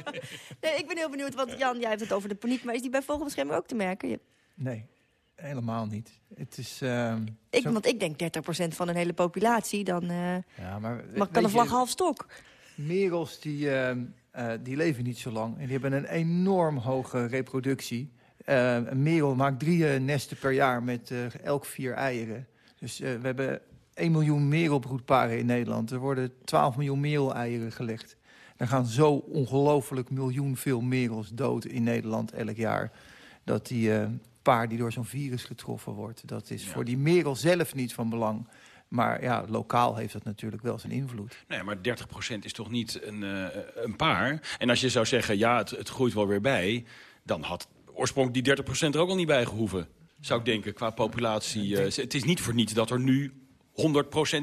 *laughs* nee, ik ben heel benieuwd, want Jan, jij hebt het over de paniek... maar is die bij vogelbescherming ook te merken? Je... Nee, helemaal niet. Het is... Uh, ik, zo... Want ik denk 30 procent van een hele populatie, dan uh, ja, maar, mag kan de vlag half stok. Merels, die... Uh, uh, die leven niet zo lang. En die hebben een enorm hoge reproductie. Uh, een merel maakt drie nesten per jaar met elk vier eieren. Dus we hebben 1 miljoen merelbroedparen in Nederland. Er worden 12 miljoen mereleieren gelegd. Er gaan zo ongelooflijk miljoen veel merels dood in Nederland elk jaar. Dat die paar die door zo'n virus getroffen wordt... dat is ja. voor die merel zelf niet van belang... Maar ja, lokaal heeft dat natuurlijk wel zijn invloed. Nee, maar 30% is toch niet een, uh, een paar? En als je zou zeggen, ja, het, het groeit wel weer bij... dan had oorspronkelijk die 30% er ook al niet bij gehoeven. Zou ik denken, qua populatie. Uh, het is niet voor niets dat er nu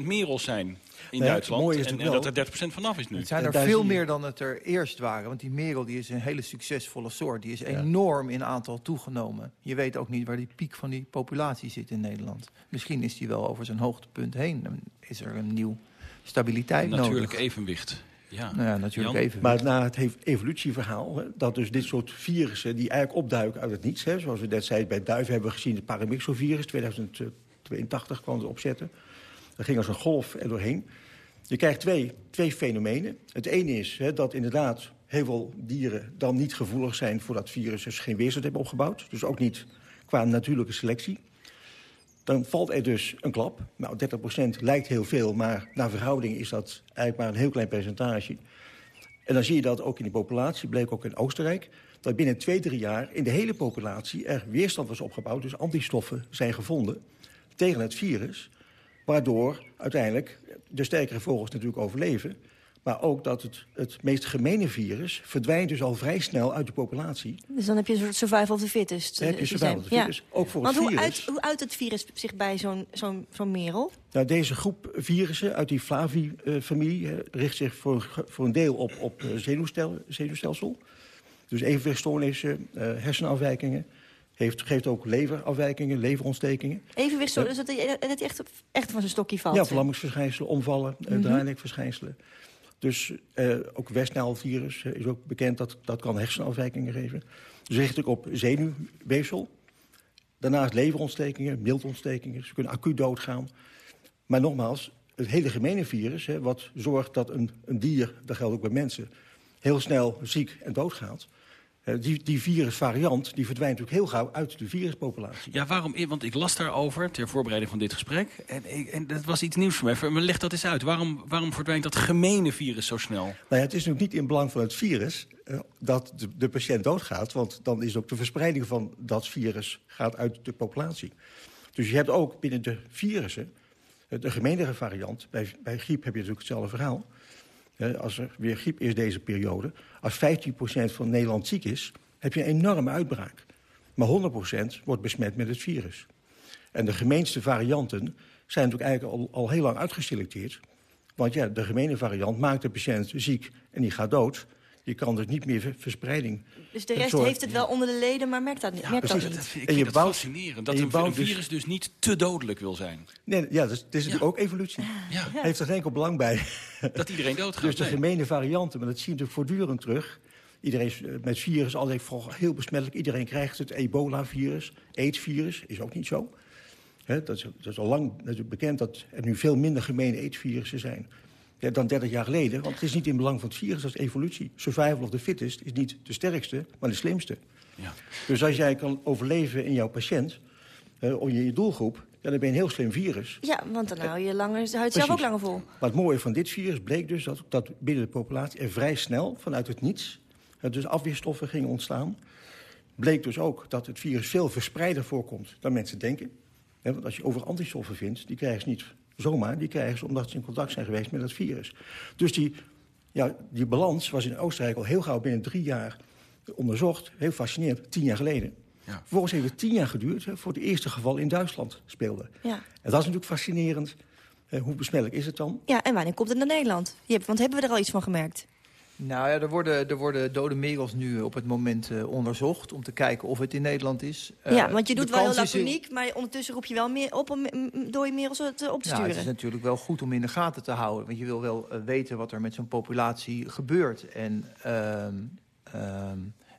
100% merels zijn in nee, Duitsland. En, en, en, dat er 30% vanaf is nu. Het zijn er veel meer dan het er eerst waren. Want die merel die is een hele succesvolle soort. Die is enorm in aantal toegenomen. Je weet ook niet waar die piek van die populatie zit in Nederland. Misschien is die wel over zijn hoogtepunt heen. Dan is er een nieuw stabiliteit Natuurlijk nodig. evenwicht. Ja, nou ja natuurlijk Jan? Maar na het evolutieverhaal, dat dus dit soort virussen... die eigenlijk opduiken uit het niets... Hè, zoals we net zeiden, bij duiven hebben we gezien het paramyxovirus... 2082 kwam het opzetten. Dat ging als een golf er doorheen. Je krijgt twee, twee fenomenen. Het ene is hè, dat inderdaad heel veel dieren dan niet gevoelig zijn... voor dat virus, dus geen weerstand hebben opgebouwd. Dus ook niet qua natuurlijke selectie. Dan valt er dus een klap. Nou, 30% lijkt heel veel, maar naar verhouding is dat eigenlijk maar een heel klein percentage. En dan zie je dat ook in die populatie, bleek ook in Oostenrijk... dat binnen twee, drie jaar in de hele populatie er weerstand was opgebouwd... dus antistoffen zijn gevonden tegen het virus... waardoor uiteindelijk de sterkere vogels natuurlijk overleven... maar ook dat het, het meest gemene virus verdwijnt dus al vrij snel uit de populatie. Dus dan heb je een soort survival of the fittest. Dan heb je survival of the fittest, ook voor Want het hoe virus. uit, hoe uit het virus zich bij zo'n zo'n zo'n merel? Nou, deze groep virussen uit die Flavi-familie eh, richt zich voor, voor een deel op, op eh, zenuwstel, zenuwstelsel. Dus evenwichtstoornissen, uh, hersenafwijkingen. Heeft, geeft ook leverafwijkingen, leverontstekingen. Evenwicht, zo, dus dat hij echt, echt van zijn stokje valt. Ja, verlammingsverschijnselen, omvallen, uh, draailijkverschijnselen. Dus uh, ook Westnijlvirus uh, is ook bekend dat dat kan hersenafwijkingen geven. Dus richt ik op zenuwweefsel. Daarnaast leverontstekingen, miltontstekingen. Ze kunnen acuut doodgaan. Maar nogmaals, het hele gemene virus... Hè, wat zorgt dat een, een dier, dat geldt ook bij mensen... heel snel ziek en doodgaat... Uh, die, die virusvariant die verdwijnt natuurlijk heel gauw uit de viruspopulatie. Ja, waarom? Want ik las daarover ter voorbereiding van dit gesprek. En, en dat was iets nieuws voor mij. Maar leg dat eens uit. Waarom, waarom verdwijnt dat gemene virus zo snel? Nou ja, het is natuurlijk niet in belang van het virus uh, dat de, de, patiënt doodgaat. Want dan is ook de verspreiding van dat virus gaat uit de populatie. Dus je hebt ook binnen de virussen de gemeenere variant. Bij, bij griep heb je natuurlijk hetzelfde verhaal. Als er weer griep is deze periode... als 15% van Nederland ziek is, heb je een enorme uitbraak. Maar 100% wordt besmet met het virus. En de gemeenste varianten zijn natuurlijk eigenlijk al, al heel lang uitgeselecteerd. Want ja, de gemene variant maakt de patiënt ziek en die gaat dood. Je kan dus niet meer verspreiding... Dus de rest heeft het wel onder de leden, maar merkt dat, niet, ja, merkt precies, dat niet? Dat ik vind dat fascinerend. Dat een, een virus dus... dus niet te dodelijk wil zijn. Nee, ja, dus, het is natuurlijk ook evolutie. Ja. Heeft er geen enkel belang bij. Dat iedereen *laughs* doodgaat. Dus de gemene varianten, maar dat zie je natuurlijk voortdurend terug. Iedereen is met virus altijd vooral heel besmettelijk. Iedereen krijgt het ebola-virus, AIDS-virus, is ook niet zo. He, dat, is, dat, is, al lang natuurlijk bekend dat er nu veel minder gemene AIDS-virussen zijn dan 30 jaar geleden. Want het is niet in belang van het virus, dat is evolutie. Survival of the fittest is niet de sterkste, maar de slimste. Ja. Dus als jij kan overleven in jouw patiënt, uh, in je doelgroep... Ja, dan ben je een heel slim virus. Ja, want dan hou je, langer, houdt zelf ook langer vol. Maar het mooie van dit virus bleek dus dat, dat binnen de populatie... er vrij snel, vanuit het niets, uh, dus afweerstoffen gingen ontstaan. Bleek dus ook dat het virus veel verspreider voorkomt dan mensen denken. Want als je over antistoffen vindt, die krijgen ze niet zomaar. Die krijgen ze omdat ze in contact zijn geweest met het virus. Dus die, ja, die balans was in Oostenrijk al heel gauw binnen drie jaar onderzocht. Heel fascinerend, tien jaar geleden. Ja. Vervolgens heeft het tien jaar geduurd hè, voor het eerste geval in Duitsland speelde. Ja. En dat is natuurlijk fascinerend. Eh, hoe besmettelijk is het dan? Ja, en wanneer komt het naar Nederland? Je, want hebben we er al iets van gemerkt? Nou ja, er worden, er worden dode merels nu op het moment uh, onderzocht... om te kijken of het in Nederland is. Uh, ja, want je doet wel heel laconiek, maar ondertussen roep je wel meer op om dode merels op te sturen. Ja, het is natuurlijk wel goed om in de gaten te houden. Want je wil wel uh, weten wat er met zo'n populatie gebeurt. En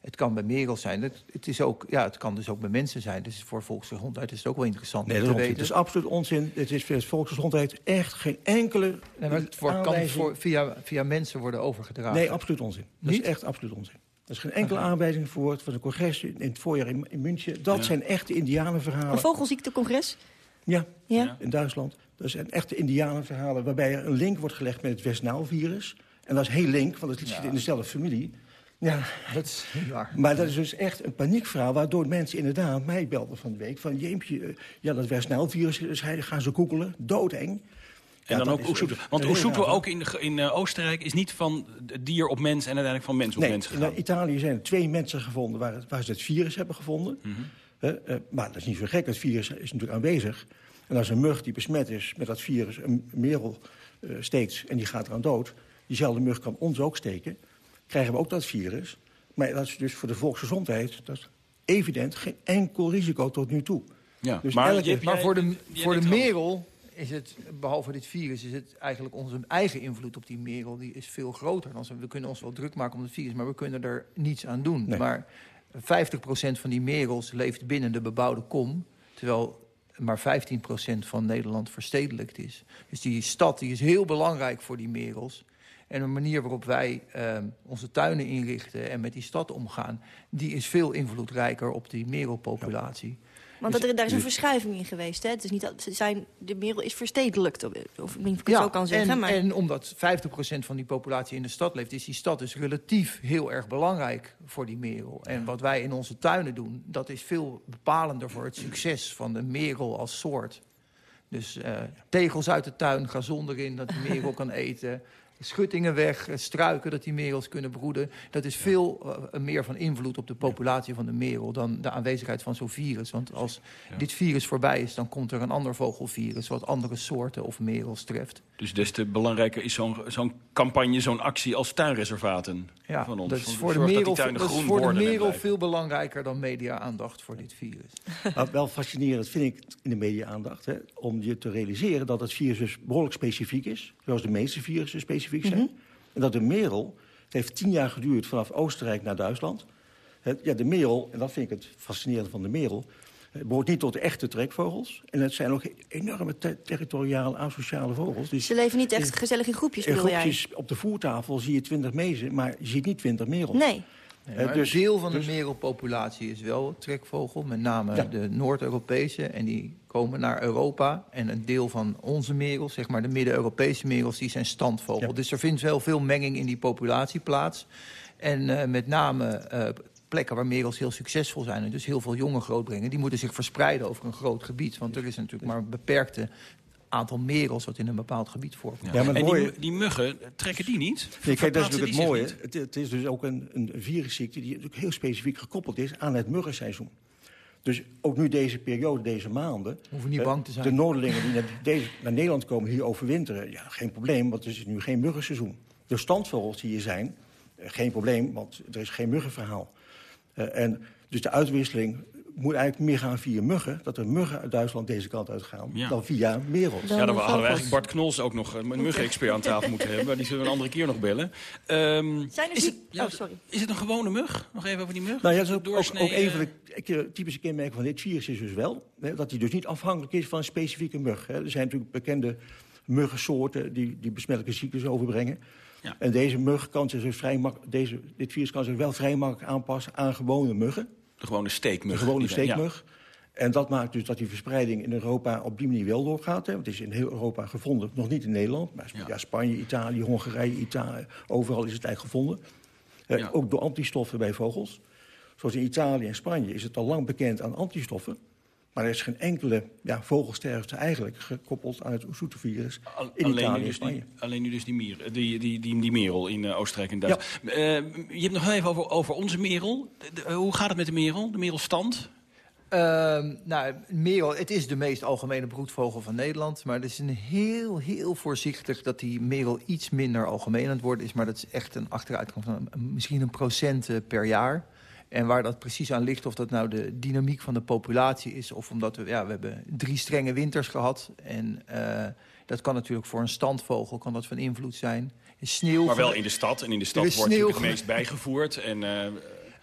het kan bij merels zijn. Het, het, is ook, ja, het kan dus ook bij mensen zijn. Dus voor volksgezondheid is het ook wel interessant nee, om te weten. Het is absoluut onzin. Het is voor volksgezondheid echt geen enkele nee, maar Het voor, kan voor, via, via mensen worden overgedragen. Nee, absoluut onzin. Dat Niet? is echt absoluut onzin. Er is geen enkele aanwijzing voor het van een congres in het voorjaar in, in München. Dat ja. zijn echte indianenverhalen. Een vogelziektecongres? Ja, ja, in Duitsland. Dat zijn echte indianenverhalen waarbij er een link wordt gelegd met het West-Nile-virus. En dat is heel link, want het zit in dezelfde familie. Ja, dat is waar. Maar dat is dus echt een paniekverhaal... waardoor mensen inderdaad mij belden van de week... van jeempje, ja, dat West-Nile-virus, dus gaan ze googelen, doodeng. En Ja, dan ook is echt Want raar. ook in, in eh, Oostenrijk is niet van het dier op mens... en uiteindelijk van mens op Nee, mens in gegaan. Italië zijn er twee mensen gevonden waar, het- waar ze het virus hebben gevonden. Mhm. Hè, eh, maar dat is niet zo gek, het virus is natuurlijk aanwezig. En als een mug die besmet is met dat virus een merel eh, steekt... en die gaat eraan dood, diezelfde mug kan ons ook steken... krijgen we ook dat virus. Maar dat is dus voor de volksgezondheid dat is evident geen enkel risico tot nu toe. Ja, Dus maar, elke- Maar voor de, voor de merel is het, behalve dit virus, is het eigenlijk onze eigen invloed op die merel. Die is veel groter. Dan we kunnen ons wel druk maken om het virus, maar we kunnen er niets aan doen. Nee. Maar 50% van die merels leeft binnen de bebouwde kom. Terwijl maar 15% van Nederland verstedelijkt is. Dus die stad die is heel belangrijk voor die merels. En de manier waarop wij eh, onze tuinen inrichten en met die stad omgaan... die is veel invloedrijker op die merelpopulatie. Want Dus- dat er, daar is een verschuiving in geweest. Hè? Het is niet dat, ze zijn, de merel is verstedelijkt, of ik weet niet of ik het Ja, zo kan zeggen. en, maar... en omdat 50% van die populatie in de stad leeft... is die stad dus relatief heel erg belangrijk voor die merel. En wat wij in onze tuinen doen... dat is veel bepalender voor het succes van de merel als soort. Dus eh, tegels uit de tuin, gazon erin, dat die merel *laughs* kan eten... Schuttingen weg, eh, struiken dat die merels kunnen broeden. Dat is veel eh, meer van invloed op de populatie van de merel... dan de aanwezigheid van zo'n virus. Want als dit virus voorbij is, dan komt er een ander vogelvirus... wat andere soorten of merels treft. Dus des te belangrijker is zo'n zo'n campagne, zo'n actie als tuinreservaten Ja, van ons. dat is voor de merel, dat is groen voor de merel veel belangrijker dan media-aandacht voor dit virus. *laughs* Maar wel fascinerend vind ik in de media-aandacht... Hè, om je te realiseren dat het virus dus behoorlijk specifiek is. Zoals de meeste virussen specifiek zijn. Mhm. En dat de merel, het heeft tien jaar geduurd vanaf Oostenrijk naar Duitsland. Het, ja, de merel, en dat vind ik het fascinerende van de merel... Het behoort niet tot de echte trekvogels. En het zijn ook enorme ter territoriale, asociale vogels. Dus Ze leven niet echt gezellig in groepjes, in groepjes op de voertafel zie je twintig mezen, maar je ziet niet twintig merels. Nee. Nee, Eh, maar dus- een deel van dus- de merelpopulatie is wel trekvogel. Met name Ja. de Noord-Europese. En die komen naar Europa. En een deel van onze merels, zeg maar de Midden-Europese merels... die zijn standvogel. Dus er vindt wel veel menging in die populatie plaats. En eh, met name eh, plekken waar merels heel succesvol zijn... en dus heel veel jongen grootbrengen... die moeten zich verspreiden over een groot gebied. Want er is natuurlijk maar een beperkte aantal merels... wat in een bepaald gebied voorkomt. Ja, maar en mooie- die, die muggen, trekken die niet? Nee, kijk, dat is natuurlijk het mooie. Het, het is dus ook een, een virusziekte die natuurlijk heel specifiek gekoppeld is aan het muggenseizoen. Dus ook nu deze periode, deze maanden... Hoeven niet eh, bang te zijn. De Noorderlingen die naar, deze, naar Nederland komen, hier overwinteren... ja, geen probleem, want er is nu geen muggenseizoen. De standvogels die hier zijn, eh, geen probleem, want er is geen muggenverhaal. Eh, en dus de uitwisseling moet eigenlijk meer gaan via muggen... dat er muggen uit Duitsland deze kant uitgaan... Ja. dan via merels. Ja, dan hadden we eigenlijk Bart Knols ook nog een muggenexpert aan tafel moeten hebben. Maar die zullen we een andere keer nog bellen. Ehm, Zijn er is, het, ja, Oh, sorry. is het een gewone mug? Nog even over die mug? Nou ja, dat is ook, ook, Doorsnee, ook een van eh, de eh, typische kenmerken van dit virus is dus wel... Hè, dat hij dus niet afhankelijk is van een specifieke mug. Hè. Er zijn natuurlijk bekende muggensoorten die, die besmettelijke ziektes overbrengen. En deze mug kan zich dus vrij mak- deze, dit virus kan zich wel vrij makkelijk aanpassen aan gewone muggen. De gewone steekmug. De gewone ja. steekmug. En dat maakt dus dat die verspreiding in Europa op die manier wel doorgaat. Hè. Want het is in heel Europa gevonden, nog niet in Nederland. Maar ja. Spanje, Italië, Hongarije, Italië, overal is het eigenlijk gevonden. Eh, Ook door antistoffen bij vogels. Zoals in Italië en Spanje is het al lang bekend aan antistoffen. Maar er is geen enkele ja, vogelsterfte eigenlijk gekoppeld aan het Oesoetevirus in Alleen Italië dus Spanje. die, alleen nu dus die, mier, die, die, die, die merel in eh, Oostenrijk en Duitsland. Eh, je hebt nog even over, over onze merel. De- de- hoe gaat het met de merel? De merelstand? Ehm, nou, merel, het is de meest algemene broedvogel van Nederland. Maar het is een heel, heel voorzichtig dat die merel iets minder algemeen aan het worden is. Maar dat is echt een achteruitgang van misschien een procent eh, per jaar. En waar dat precies aan ligt, of dat nou de dynamiek van de populatie is... of omdat we, ja, we hebben drie strenge winters gehad. En eh, dat kan natuurlijk voor een standvogel kan dat van invloed zijn. Sneeuw Maar wel in de stad. En in de stad wordt sneeuw het meest bijgevoerd. En, eh,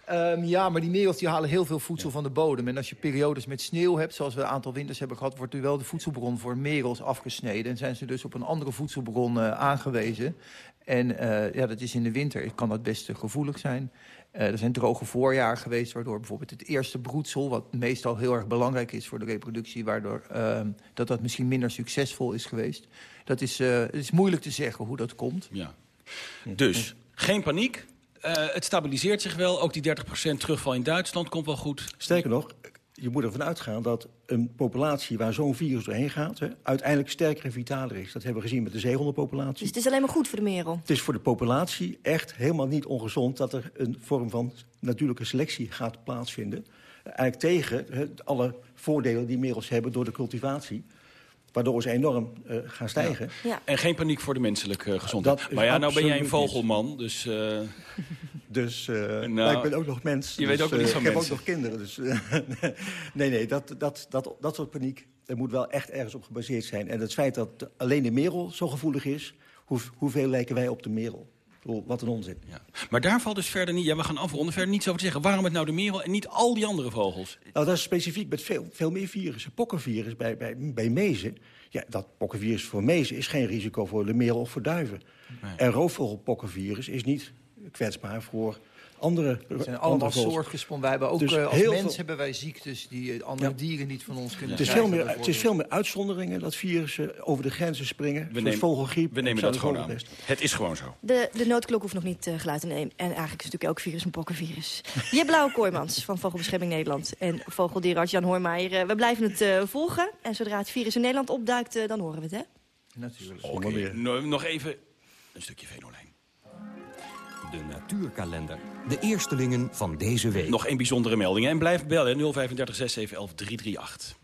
Ehm, ja, maar die merels die halen heel veel voedsel van de bodem. En als je periodes met sneeuw hebt, zoals we een aantal winters hebben gehad... wordt nu wel de voedselbron voor merels afgesneden. En zijn ze dus op een andere voedselbron eh, aangewezen. En ja, dat is in de winter, kan dat best gevoelig zijn. Eh, er zijn droge voorjaar geweest, waardoor bijvoorbeeld het eerste broedsel... wat meestal heel erg belangrijk is voor de reproductie... waardoor ehm, dat dat misschien minder succesvol is geweest. Dat is, eh, het is moeilijk te zeggen hoe dat komt. Ja. Dus, geen paniek. Eh, het stabiliseert zich wel. Ook die 30% terugval in Duitsland komt wel goed. Sterker nog, je moet ervan uitgaan dat een populatie waar zo'n virus doorheen gaat... Hè, uiteindelijk sterker en vitaler is. Dat hebben we gezien met de zeehondenpopulatie. Dus het is alleen maar goed voor de merel. Het is voor de populatie echt helemaal niet ongezond... dat er een vorm van natuurlijke selectie gaat plaatsvinden. Eigenlijk tegen hè, alle voordelen die merels hebben door de cultivatie... waardoor ze enorm eh, gaan stijgen. En geen paniek voor de menselijke eh, gezondheid. Dat Maar ja, nou ben jij een vogelman, dus... eh, *laughs* Dus eh, Nou, maar ik ben ook nog mens. je weet dus, ook eh, van Ik heb ook nog kinderen. Dus, eh, *laughs* nee, nee, dat, dat, dat, dat soort paniek... dat moet wel echt ergens op gebaseerd zijn. En het feit dat alleen de merel zo gevoelig is... Hoe, hoeveel lijken wij op de merel? Bedoel, Wat een onzin. Maar daar valt dus verder niet... Ja, we gaan afronden. Verder niets over te zeggen. Waarom het nou de merel en niet al die andere vogels? Nou, dat is specifiek met veel, veel meer virussen. Pokkenvirus bij, bij, bij mezen. Ja, dat pokkenvirus voor mezen is geen risico voor de merel of voor duiven. En roofvogelpokkenvirus is niet kwetsbaar voor andere Het zijn allemaal vogels. soortgesprongen. Wij hebben ook Dus eh, als heel mens veel- hebben wij ziektes die eh, andere dieren niet van ons kunnen Het is, veel krijgen, meer, het is veel meer uitzonderingen dat virussen over de grenzen springen. We zoals nemen, vogelgriep. we nemen en dat gewoon aan. Het is gewoon zo. De, de noodklok hoeft nog niet eh, geluid te nemen. En eigenlijk is natuurlijk elk virus een pokkenvirus. *laughs* Je Blauwe Kooijmans van Vogelbescherming Nederland. En vogeldierenarts Jan Hoormaier. We blijven het volgen. En zodra het virus in Nederland opduikt, dan horen we het, hè? Natuurlijk. Oké, no- nog even een stukje venolijn. De natuurkalender. De eerstelingen van deze week. Nog één bijzondere melding. hè. En blijf bellen. 035 6711 338.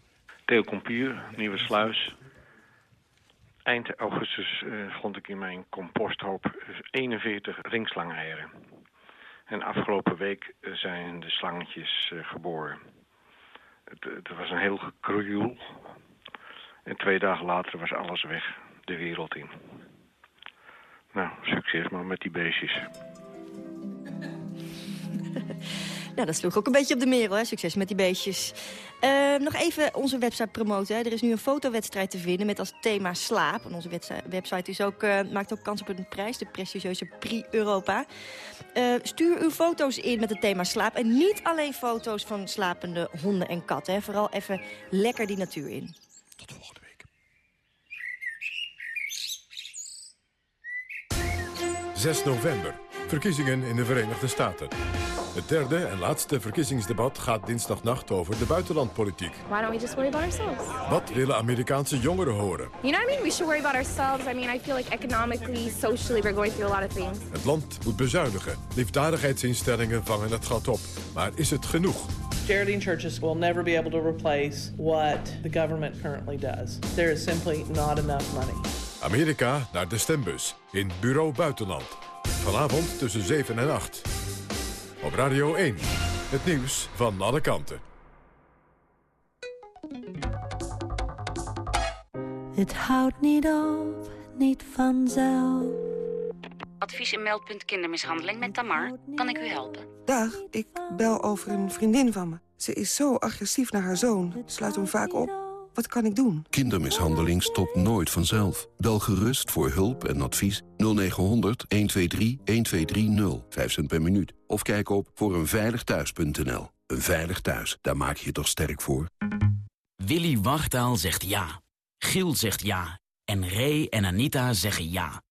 Theo Compuur, Nieuwe Sluis. Eind augustus eh, vond ik in mijn composthoop 41 ringslang-eieren. En afgelopen week eh, zijn de slangetjes eh, geboren. Het, het was een heel gekroeioel. En twee dagen later was alles weg, de wereld in. Nou, succes maar met die beestjes. Nou, dat sloeg ook een beetje op de merel, hè? Succes met die beestjes. Uh, nog even onze website promoten. Hè. Er is nu een fotowedstrijd te vinden met als thema slaap. En onze website is ook, uh, maakt ook kans op een prijs, de prestigieuze Prix Europa. Uh, stuur uw foto's in met het thema slaap. En niet alleen foto's van slapende honden en katten. Hè. Vooral even lekker die natuur in. Tot volgende week. 6 november. Verkiezingen in de Verenigde Staten. Het derde en laatste verkiezingsdebat gaat dinsdagnacht over de buitenlandpolitiek. Why don't we just worry about ourselves? Wat willen Amerikaanse jongeren horen? You know what I mean? We should worry about ourselves. I mean, I feel like economically, socially, we're going through a lot of things. Het land moet bezuinigen. Liefdadigheidsinstellingen vangen het gat op. Maar is het genoeg? Charity churches will never be able to replace what the government currently does. There is simply not enough money. Amerika naar de stembus in Bureau Buitenland. Vanavond tussen 7 en 8. Op Radio 1. Het nieuws van alle kanten. Het houdt niet op, niet vanzelf. Advies en meldpunt kindermishandeling met Tamar. Kan ik u helpen? Dag, ik bel over een vriendin van me. Ze is zo agressief naar haar zoon. Sluit hem vaak op. Wat kan ik doen? Kindermishandeling stopt nooit vanzelf. Bel gerust voor hulp en advies 0900 123 1230. 5 cent per minuut. Of kijk op voor eenveiligthuis.nl. Een veilig thuis, daar maak je je toch sterk voor? Willy Wartaal zegt ja. Giel zegt ja. En Ray en Anita zeggen ja.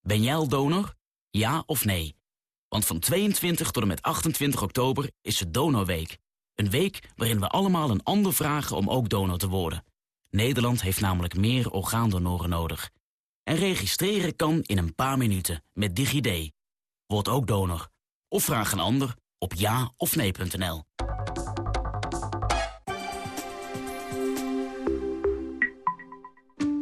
Ben jij al donor? Ja of nee? Want van 22 tot en met 28 oktober is het Donorweek. Een week waarin we allemaal een ander vragen om ook donor te worden. Nederland heeft namelijk meer orgaandonoren nodig. En registreren kan in een paar minuten met DigiD. Word ook donor. Of vraag een ander op ja of nee.nl.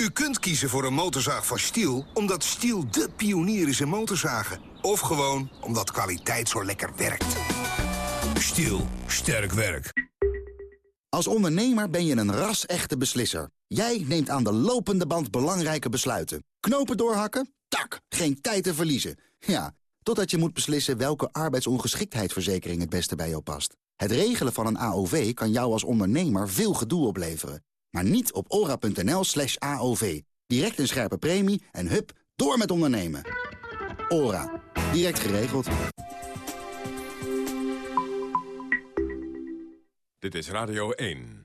U kunt kiezen voor een motorzaag van Stiel... omdat Stiel de pionier is in motorzagen. Of gewoon omdat kwaliteit zo lekker werkt. Stiel. Sterk werk. Als ondernemer ben je een ras-echte beslisser. Jij neemt aan de lopende band belangrijke besluiten. Knopen doorhakken? Tak, geen tijd te verliezen. Ja, totdat je moet beslissen welke arbeidsongeschiktheidsverzekering het beste bij jou past. Het regelen van een AOV kan jou als ondernemer veel gedoe opleveren. Maar niet op ora.nl slash AOV. Direct een scherpe premie en hup, door met ondernemen. Ora. Direct geregeld. Dit is Radio 1.